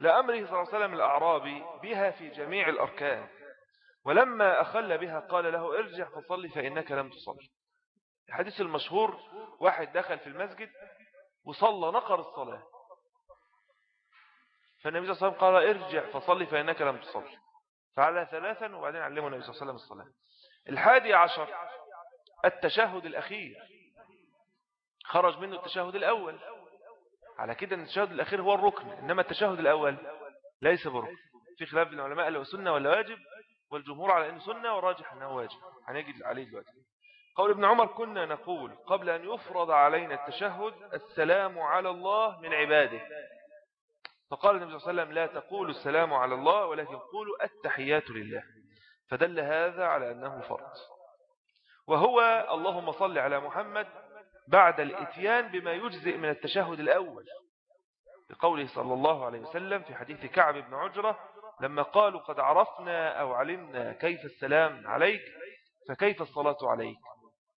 لأمره صلى الله عليه وسلم الأعرابي بها في جميع الأركان. ولما أخل بها قال له ارجع فصلي فإنك لم تصلي. الحديث المشهور واحد دخل في المسجد وصلى نقر الصلاة. فالنبي صلى الله عليه وسلم قال ارجع فصلي فإنك لم تصلي. فعلى ثلاثا وبعدين علمه النبي صلى الله عليه وسلم الصلاة. الحادي عشر التشهد الأخير. خرج منه التشهد الأول. على كده أن التشهد الأخير هو الركن إنما التشهد الأول ليس بركن. في خلاف بين العلماء لو سنة ولا واجب والجمهور على أنه سنة وراجح أنه واجب. هنجد عليه دلوقتي. قول ابن عمر كنا نقول قبل أن يفرض علينا التشهد السلام على الله من عباده. فقال النبي صلى الله عليه وسلم لا تقولوا السلام على الله ولكن قولوا التحيات لله. فدل هذا على أنه فرض. وهو اللهم صل على محمد بعد الإتيان بما يجزئ من التشهد الأول. بقوله صلى الله عليه وسلم في حديث كعب بن عجرة لما قالوا قد عرفنا أو علمنا كيف السلام عليك فكيف الصلاة عليك؟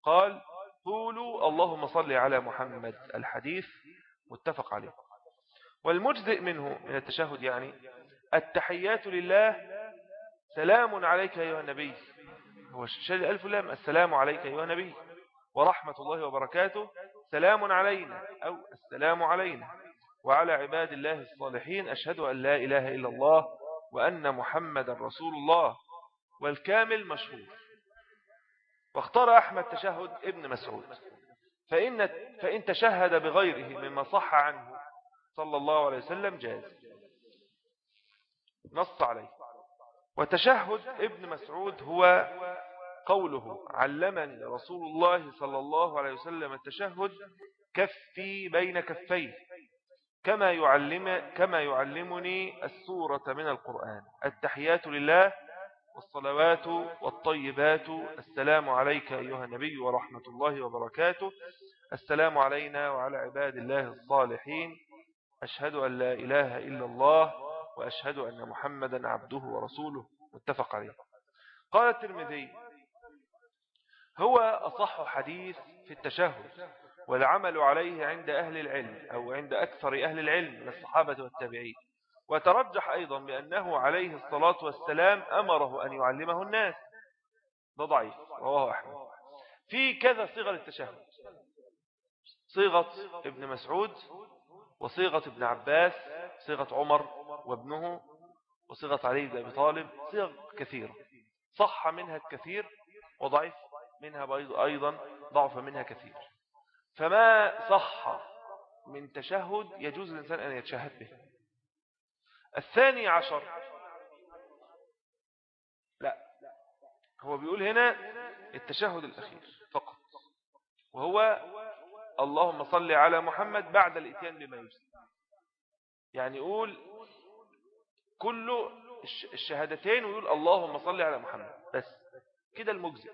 قال قولوا اللهم صل على محمد الحديث متفق عليه. والمجزئ منه من التشهد يعني التحيات لله سلام عليك أيها النبي هو شهد ألف لام. السلام عليك أيها النبي. ورحمة الله وبركاته. سلام علينا أو السلام علينا. وعلى عباد الله الصالحين أشهد أن لا إله إلا الله وأن محمد رسول الله والكامل مشهور. واختار أحمد تشهد ابن مسعود. فإن, فإن تشهد بغيره مما صح عنه صلى الله عليه وسلم جاز نص عليه. وتشهد ابن مسعود هو قوله علمني رسول الله صلى الله عليه وسلم التشهد كفي بين كفيه كما يعلم كما يعلمني السورة من القرآن. التحيات لله والصلوات والطيبات. السلام عليك أيها النبي ورحمة الله وبركاته. السلام علينا وعلى عباد الله الصالحين. أشهد أن لا إله إلا الله وأشهد أن محمدا عبده ورسوله. متفق عليه. قال الترمذي هو أصح حديث في التشهد والعمل عليه عند أهل العلم أو عند أكثر أهل العلم من الصحابة والتابعين. وترجح أيضا بأنه عليه الصلاة والسلام أمره أن يعلمه الناس. ده ضعيف رواه أحمد. في كذا صيغة للتشهد. صيغة ابن مسعود وصيغة ابن عباس صيغة عمر وابنه وصيغة علي بن أبي طالب صيغ كثيرة. صح منها الكثير وضعف منها أيضا ضعف منها كثير. فما صح من تشهد يجوز الإنسان أن يتشهد به. الثاني عشر لا هو بيقول هنا التشهد الأخير فقط وهو اللهم صل على محمد بعد الإتيان بما يسلم يعني يقول كل الشهادتين ويقول اللهم صل على محمد بس كده المجزئ؟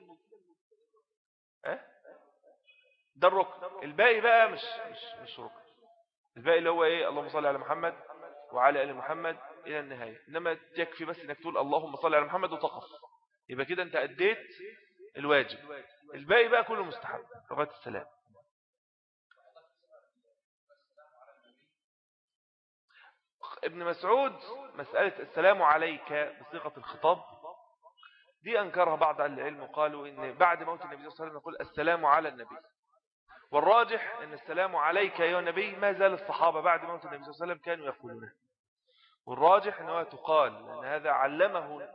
ده الركن. الباقي بقى مش مش مش ركن. الباقي اللي هو إيه؟ اللهم صل على محمد وعلى آل محمد إلى النهاية. إنما يكفي بس إنك تقول اللهم صل على محمد وتقف. يبقى كده أنت أديت الواجب. الباقي بقى كله مستحب. لغاية السلام. ابن مسعود مسألة السلام عليك بصيغة الخطاب دي أنكرها بعض العلم وقالوا إن بعد موت النبي صلى الله عليه وسلم نقول السلام على النبي. والراجح أن السلام عليك أيها النبي ما زال الصحابة بعد موت النبي صلى الله عليه وسلم كانوا يقولونه. والراجح أنه تقال لأن هذا علمه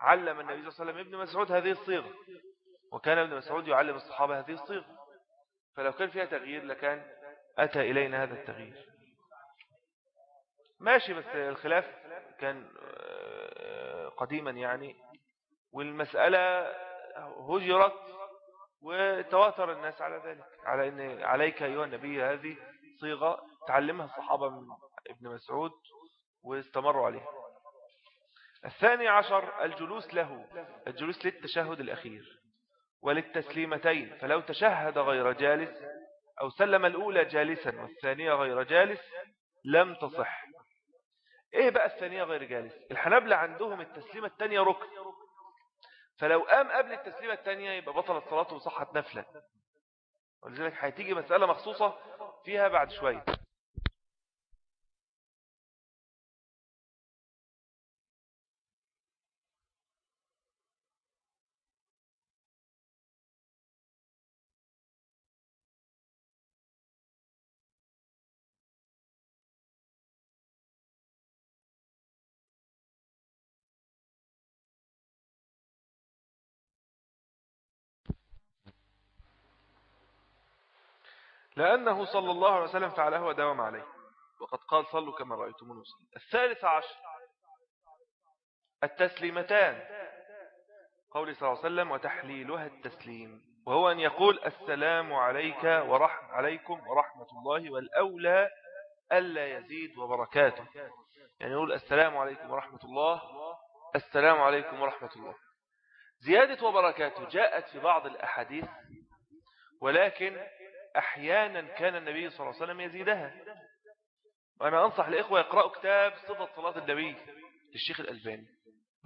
علم النبي صلى الله عليه وسلم ابن مسعود هذه الصيغة. وكان ابن مسعود يعلم الصحابة هذه الصيغة. فلو كان فيها تغيير لكان أتى إلينا هذا التغيير. ماشي بس الخلاف كان آه، قديما يعني. والمسألة هجرت وتواتر الناس على ذلك على أن عليك أيها النبي هذه صيغة تعلمها الصحابة من ابن مسعود واستمروا عليها. الثاني عشر الجلوس له الجلوس للتشهد الأخير وللتسليمتين فلو تشهد غير جالس أو سلم الأولى جالسا والثانية غير جالس لم تصح. إيه بقى الثانية غير جالس؟ الحنابلة عندهم التسليمة الثانية ركن. فلو قام قبل التسليمة الثانية يبقى بطلت صلاته وصحت نفلا. ولذلك هتيجي مسألة مخصوصة فيها بعد شوية. لأنه صلى الله عليه وسلم فعله وداوم عليه. وقد قال صلوا كما رأيتم وسلم الثالث عشر. التسليمتان. قول صلى الله عليه وسلم وتحليلها التسليم. وهو أن يقول السلام عليك ورحم عليكم ورحمة الله والأولى ألا يزيد وبركاته. يعني يقول السلام عليكم ورحمة الله. السلام عليكم ورحمة الله. زيادة وبركاته. جاءت في بعض الأحاديث ولكن أحيانا كان النبي صلى الله عليه وسلم يزيدها. وأنا أنصح لإخوة يقرأوا كتاب صفة صلاة النبي للشيخ الألباني.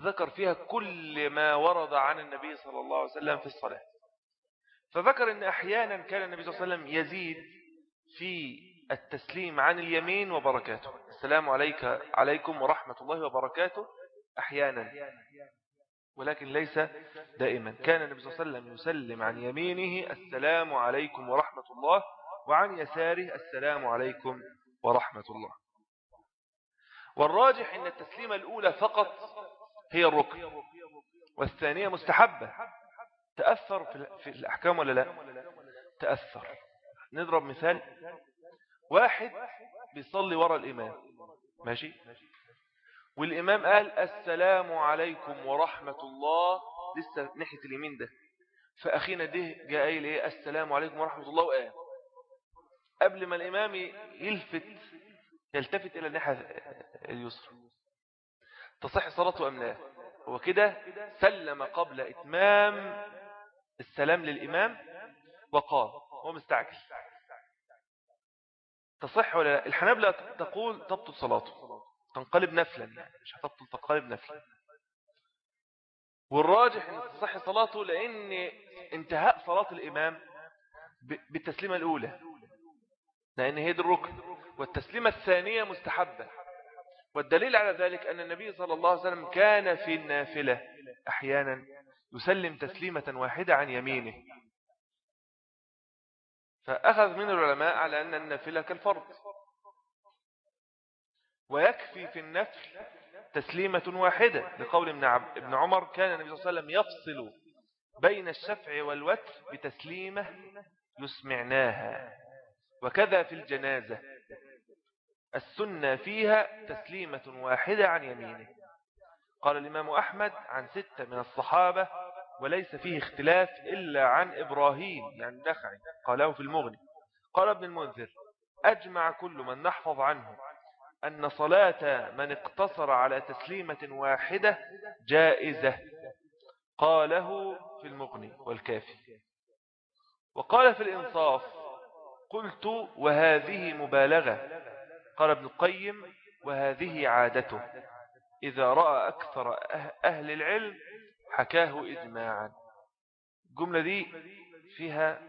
ذكر فيها كل ما ورد عن النبي صلى الله عليه وسلم في الصلاة. فذكر أن أحيانا كان النبي صلى الله عليه وسلم يزيد في التسليم عن اليمين وبركاته. السلام عليك عليكم ورحمة الله وبركاته. أحيانا. ولكن ليس دائما. كان النبي صلى الله عليه وسلم يسلم عن يمينه السلام عليكم ورحمة الله وعن يساره السلام عليكم ورحمة الله. والراجح أن التسليمة الأولى فقط هي الركن والثانية مستحبة. تأثر في الأحكام ولا لا؟ تأثر. نضرب مثال واحد بيصلي وراء الإمام. ماشي؟ والإمام قال السلام عليكم ورحمة الله. لسه ناحية اليمين ده. فأخينا ده جاء قايل إيه؟ السلام عليكم ورحمة الله وقام قبل ما الإمام يلفت يلتفت إلى الناحية اليسرى. تصح صلاته أم لا؟ هو كده سلم قبل إتمام السلام للإمام وقام هو مستعجل. تصح ولا لا؟ الحنابلة تقول تبطل صلاته. تنقلب نفلا يعني مش هتبطل تنقلب نفلا. والراجح ان تصح صلاته لأن انتهاء صلاة الإمام بالتسليمة الأولى. لأن هي دي الركن. والتسليمة الثانية مستحبة. والدليل على ذلك أن النبي صلى الله عليه وسلم كان في النافلة أحيانا يسلم تسليمة واحدة عن يمينه. فأخذ من العلماء على أن النافلة كالفرض. ويكفي في النفل تسليمة واحدة لقول ابن عمر كان النبي صلى الله عليه وسلم يفصل بين الشفع والوتر بتسليمة يسمعناها. وكذا في الجنازة. السنة فيها تسليمة واحدة عن يمينه. قال الإمام أحمد عن ستة من الصحابة وليس فيه اختلاف إلا عن إبراهيم يعني النخعي قاله في المغني. قال ابن المنذر أجمع كل من نحفظ عنه. أن صلاة من اقتصر على تسليمة واحدة جائزة. قاله في المغني والكافي. وقال في الإنصاف قلت وهذه مبالغة. قال ابن القيم وهذه عادته. إذا رأى أكثر أه-، أهل العلم حكاه إجماعا. الجملة دي فيها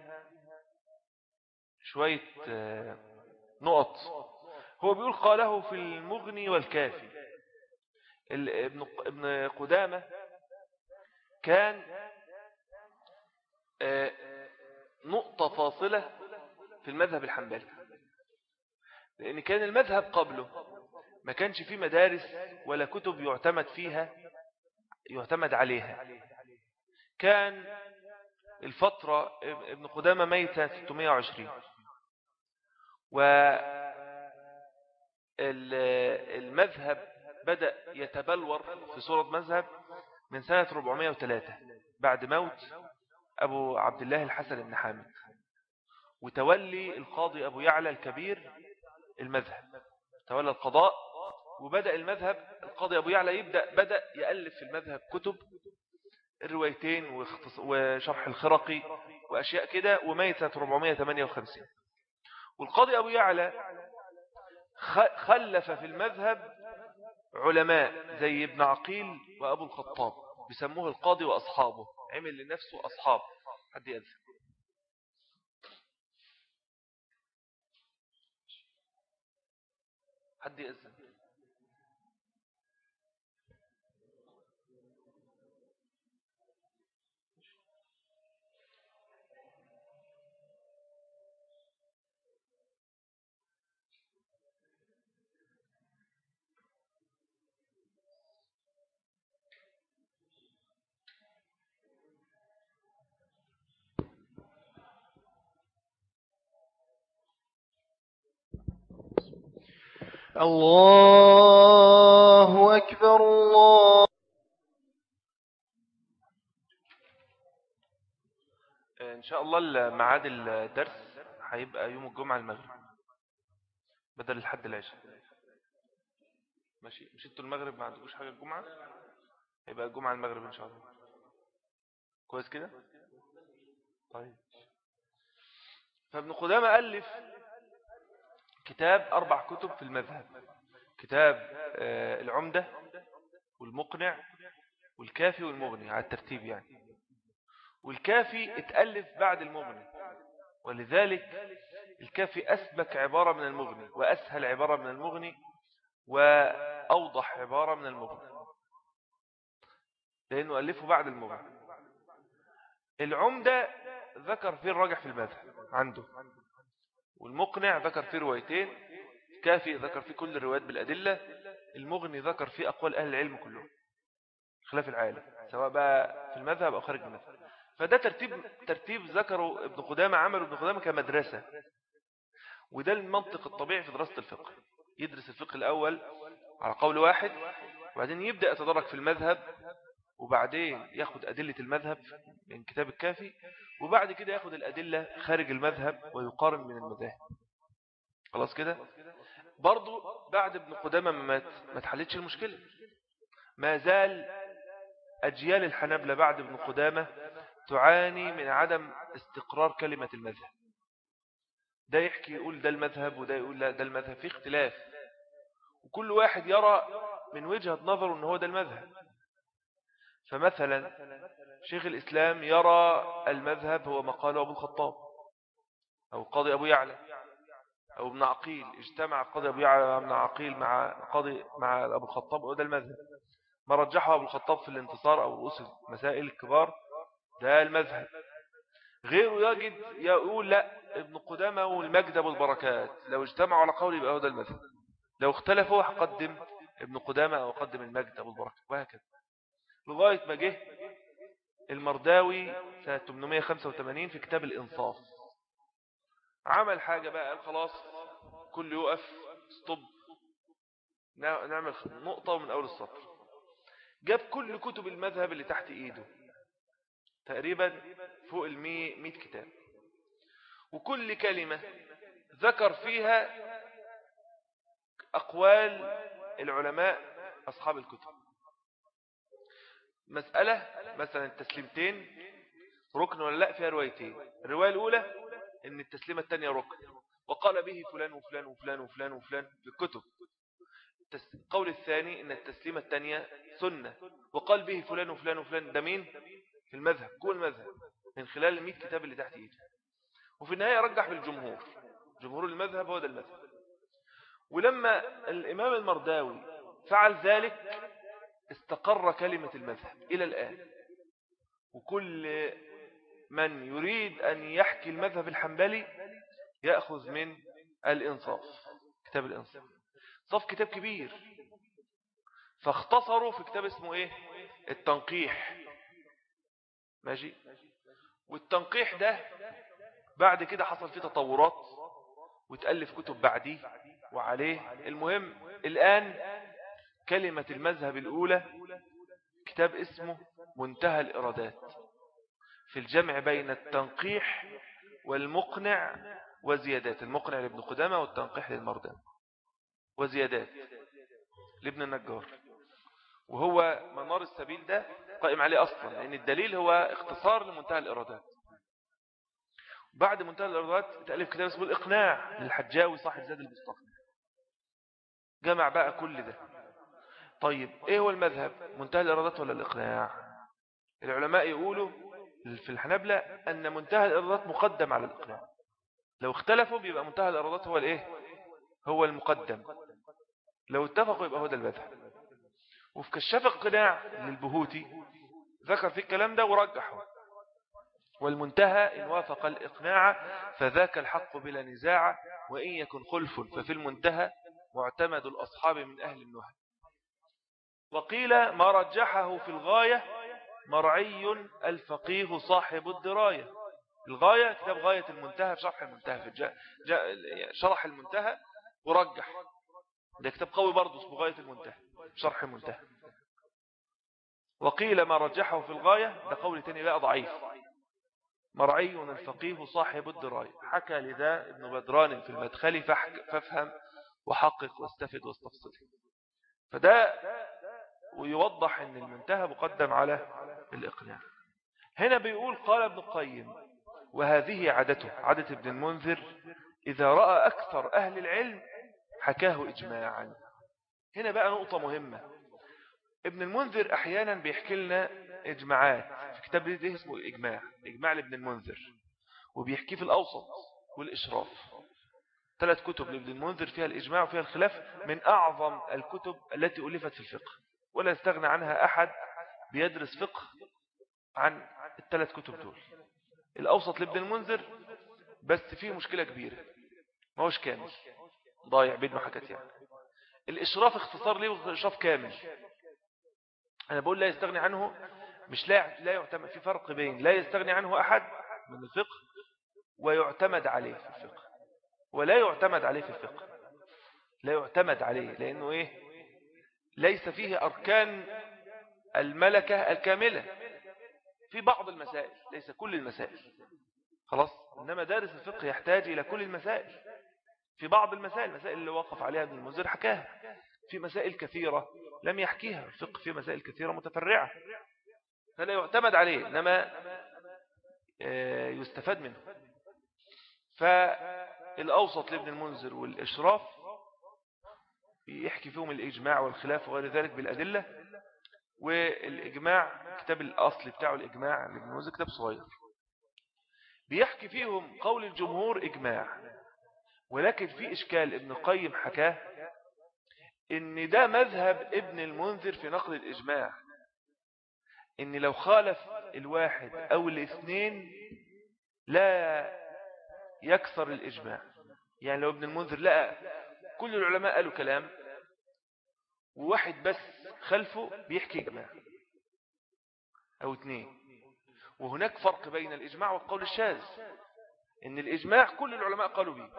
شوية آه، نقط. هو بيقول قاله في المغني والكافي. ابن قدامة كان آه، نقطة فاصلة في المذهب الحنبلي. لأن كان المذهب قبله ما كانش فيه مدارس ولا كتب يعتمد فيها يعتمد عليها. كان الفترة ابن قدامة ميتة 620 والمذهب بدأ يتبلور في صورة مذهب من سنة 403 بعد موت أبو عبد الله الحسن بن حامد وتولي القاضي أبو يعلى الكبير المذهب. تولى القضاء وبدأ المذهب القاضي أبو يعلى يبدأ بدأ يألف في المذهب كتب الروايتين وشرح الخرقي وأشياء كده وميت 458 والقاضي أبو يعلى خلف في المذهب علماء زي ابن عقيل وأبو الخطاب بيسموه القاضي وأصحابه عمل لنفسه أصحاب حد يأذن حد يأذن الله أكبر الله. إن شاء الله معاد الدرس هيبقى يوم الجمعة المغرب بدل الحد العشاء. ماشي مش أنتوا المغرب ما عندكوش حاجة الجمعة؟ هيبقى الجمعة المغرب إن شاء الله. كويس كده؟ طيب. فابن قدامة ألف كتاب أربع كتب في المذهب. كتاب آه، العمدة والمقنع والكافي والمغني على الترتيب يعني. والكافي اتألف بعد المغني ولذلك الكافي أسبك عبارة من المغني وأسهل عبارة من المغني وأوضح عبارة من المغني لأنه ألفه بعد المغني. العمدة ذكر فيه الراجح في المذهب عنده. والمقنع ذكر فيه روايتين كافي ذكر فيه كل الروايات بالأدلة المغني ذكر فيه أقوال أهل العلم كلهم خلاف العالم سواء بقى في المذهب أو خارج المذهب. فده ترتيب ترتيب ذكره ابن قدامة عمله ابن قدامة كمدرسة. وده المنطق الطبيعي في دراسة الفقه. يدرس الفقه الأول على قول واحد وبعدين يبدأ يتدرج في المذهب وبعدين ياخد أدلة المذهب من كتاب الكافي وبعد كده ياخد الأدلة خارج المذهب ويقارن من المذاهب. خلاص كده؟ برضو بعد ابن قدامة ما مات ما تحلتش المشكلة. ما زال أجيال الحنبلة بعد ابن قدامة تعاني من عدم استقرار كلمة المذهب. ده يحكي يقول ده المذهب وده يقول لا ده المذهب. في اختلاف. وكل واحد يرى من وجهة نظره أنه هو ده المذهب. فمثلا شيخ الإسلام يرى المذهب هو مقال أبو الخطاب أو قاضي أبو يعلى أو ابن عقيل اجتمع قاضي أبو يعلى ابن عقيل مع قاضي مع أبو الخطاب وده المذهب. ما رجحه أبو الخطاب في الانتصار أو رؤوس المسائل الكبار ده المذهب. غيره يجد يقول لا ابن قدامة والمجد والبركات لو اجتمعوا على قول يبقى هو ده المذهب. لو اختلفوا هقدم ابن قدامة أو أقدم المجد والبركات وهكذا. لغاية ما جه المرداوي سنة 885 في كتاب الإنصاف. عمل حاجة بقى قال خلاص كل يقف ستوب نعمل نقطة من أول السطر. جاب كل كتب المذهب اللي تحت إيده. تقريبا فوق المية مئة كتاب. وكل كلمة ذكر فيها أقوال العلماء أصحاب الكتب. مسألة مثلا التسليمتين ركن ولا لا فيها روايتين. الرواية الأولى إن التسليمة الثانية ركن. وقال به فلان وفلان وفلان وفلان وفلان في الكتب. القول الثاني إن التسليمة الثانية سنة. وقال به فلان وفلان وفلان ده مين؟ في المذهب كل المذهب من خلال المئة كتاب اللي تحت إيده. وفي النهاية رجح بالجمهور. جمهور المذهب هو ده المذهب. ولما الإمام المرداوي فعل ذلك استقر كلمة المذهب إلى الآن. وكل من يريد أن يحكي المذهب الحنبلي يأخذ من الإنصاف كتاب الإنصاف. صف كتاب كبير. فاختصروا في كتاب اسمه إيه؟ التنقيح. ماشي؟ والتنقيح ده بعد كده حصل فيه تطورات وتألف كتب بعديه وعليه. المهم الآن كلمة المذهب الأولى كتاب اسمه منتهى الإرادات في الجمع بين التنقيح والمقنع وزيادات المقنع لابن قدامة والتنقيح للمردان وزيادات لابن النجار. وهو منار السبيل ده قائم عليه أصلا لأن الدليل هو اختصار لمنتهى الإرادات. بعد منتهى الإرادات تألف كتاب اسمه الإقناع للحجاوي صاحب زاد المستقنع جمع بقى كل ده. طيب إيه هو المذهب؟ منتهى الإرادات ولا الإقناع؟ العلماء يقولوا في الحنبلة أن منتهى الإرادات مقدم على الإقناع. لو اختلفوا بيبقى منتهى الإرادات هو الإيه؟ هو المقدم. لو اتفقوا يبقى هو ده المذهب. وفي كشاف القناع للبهوتي ذكر في الكلام ده ورجحه. والمنتهى إن وافق الإقناع فذاك الحق بلا نزاع وإن يكن خلف ففي المنتهى معتمد الأصحاب من أهل النهى وقيل ما رجحه في الغاية مرعي الفقيه صاحب الدراية. الغاية كتاب غاية المنتهى في شرح المنتهى في جاء جاء شرح المنتهى ورجح. ده كتاب قوي برضه اسمه غاية المنتهى شرح المنتهى. وقيل ما رجحه في الغاية ده قول تاني بقى ضعيف. مرعي الفقيه صاحب الدراية. حكى لذا ابن بدران في المدخل فافهم وحقق واستفد واستفصل. فده ويوضح إن المنتهى مقدم على الإقناع. هنا بيقول قال ابن القيم وهذه عادته عادة ابن المنذر إذا رأى أكثر أهل العلم حكاه إجماعا. هنا بقى نقطة مهمة. ابن المنذر أحيانا بيحكي لنا إجماعات. في كتاب ده اسمه إجماع إجماع لابن المنذر. وبيحكي في الأوسط والإشراف. ثلاث كتب لابن المنذر فيها الإجماع وفيها الخلاف من أعظم الكتب التي ألفت في الفقه. ولا يستغنى عنها أحد بيدرس فقه عن الثلاث كتب دول. الأوسط لابن المنذر بس فيه مشكلة كبيرة. ما هوش كامل. ضايع بين محكات يعني. الإشراف اختصار ليه وإشراف كامل. أنا بقول لا يستغني عنه مش لا لا يعتمد في فرق بين لا يستغني عنه أحد من الفقه ويعتمد عليه في الفقه. ولا يعتمد عليه في الفقه. لا يعتمد عليه لأنه إيه؟ ليس فيه أركان الملكة الكاملة. في بعض المسائل ليس كل المسائل. خلاص؟ إنما دارس الفقه يحتاج إلى كل المسائل. في بعض المسائل المسائل اللي وقف عليها ابن المنذر حكاها. في مسائل كثيرة لم يحكيها. الفقه في مسائل كثيرة متفرعة. فلا يعتمد عليه إنما آه، يستفاد منه. فالأوسط لابن المنذر والإشراف يحكي فيهم الإجماع والخلاف وغير ذلك بالأدلة والإجماع كتاب الأصل بتاعه الإجماع لابن المنذر كتاب صغير. بيحكي فيهم قول الجمهور إجماع ولكن في إشكال ابن القيم حكاه إن ده مذهب ابن المنذر في نقل الإجماع. إن لو خالف الواحد أو الاثنين لا يكسر الإجماع. يعني لو ابن المنذر لقى كل العلماء قالوا كلام وواحد بس خلفه بيحكي إجماع أو اثنين وهناك فرق بين الإجماع والقول الشاذ إن الإجماع كل العلماء قالوا به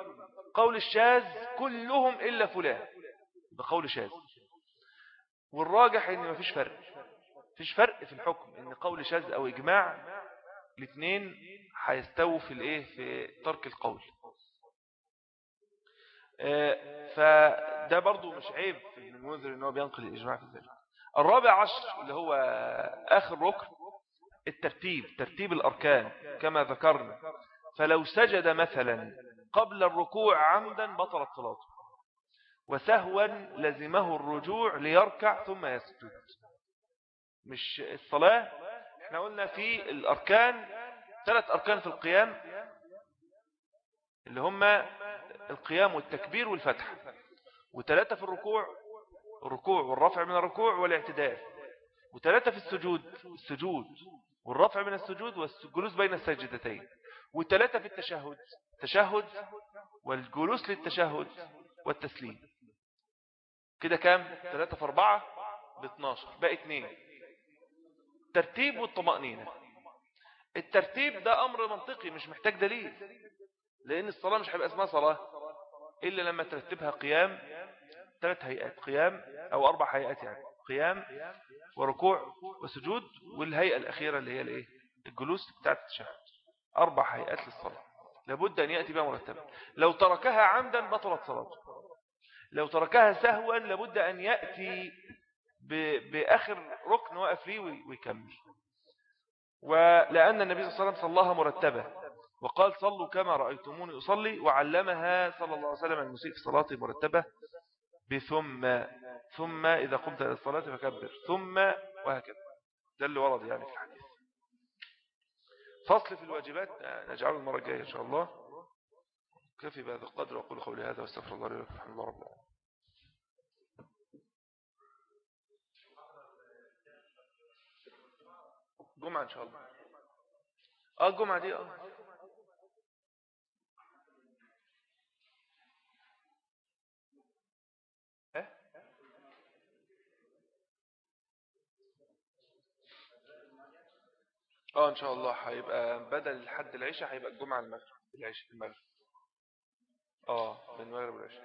قول الشاذ كلهم إلا فلان بقول شاذ. والراجح إن مفيش فرق فيش فرق في الحكم إن قول شاذ أو إجماع الاثنين هيستووا في الإيه في ترك القول. فده برضو مش عيب ابن المنذر إن هو بينقل الإجماع في ذلك الرابع عشر اللي هو آخر ركن الترتيب ترتيب الأركان كما ذكرنا. فلو سجد مثلا قبل الركوع عمدا بطلت صلاته وسهوا لزمه الرجوع ليركع ثم يسجد. مش الصلاة؟ إحنا قلنا في الأركان ثلاث أركان في القيام اللي هم القيام والتكبير والفتح. وثلاثة في الركوع الركوع والرفع من الركوع والاعتدال. وثلاثة في السجود السجود والرفع من السجود والجلوس بين السجدتين. وثلاثة في التشهد تشهد والجلوس للتشهد والتسليم. كده كام؟ ثلاثة في أربعة ب 12 باقي اثنين ترتيب والطمأنينة. الترتيب ده أمر منطقي مش محتاج دليل. لأن الصلاة مش هيبقى اسمها صلاة إلا لما ترتبها قيام ثلاث هيئات قيام أو أربع هيئات يعني قيام وركوع وسجود والهيئة الأخيرة اللي هي الإيه؟ الجلوس بتاعت التشهد. أربع هيئات للصلاة. لابد أن يأتي بها مرتبا لو تركها عمدا بطلت صلاته. لو تركها سهوا لابد أن يأتي بآخر ركن وقف فيه ويكمل. ولأن النبي صلى الله عليه وسلم صلاها مرتبة. وقال صلوا كما رأيتموني أصلي وعلمها صلى الله عليه وسلم المسيء في صلاته مرتبة بثم ثم إذا قمت إلى الصلاة فكبر ثم وهكذا. ده اللي ورد يعني في الحديث. فصل في الواجبات نجعله المرة الجاية إن شاء الله. كفي بهذا القدر وأقول قولي هذا واستغفر الله لي ولكم الحمد لله رب العالمين. جمعة إن شاء الله. آه الجمعة دي آه إيه؟ آه إن شاء الله هيبقى بدل الحد العشاء هيبقى الجمعة المغرب العشاء المغرب. آه بين المغرب والعشاء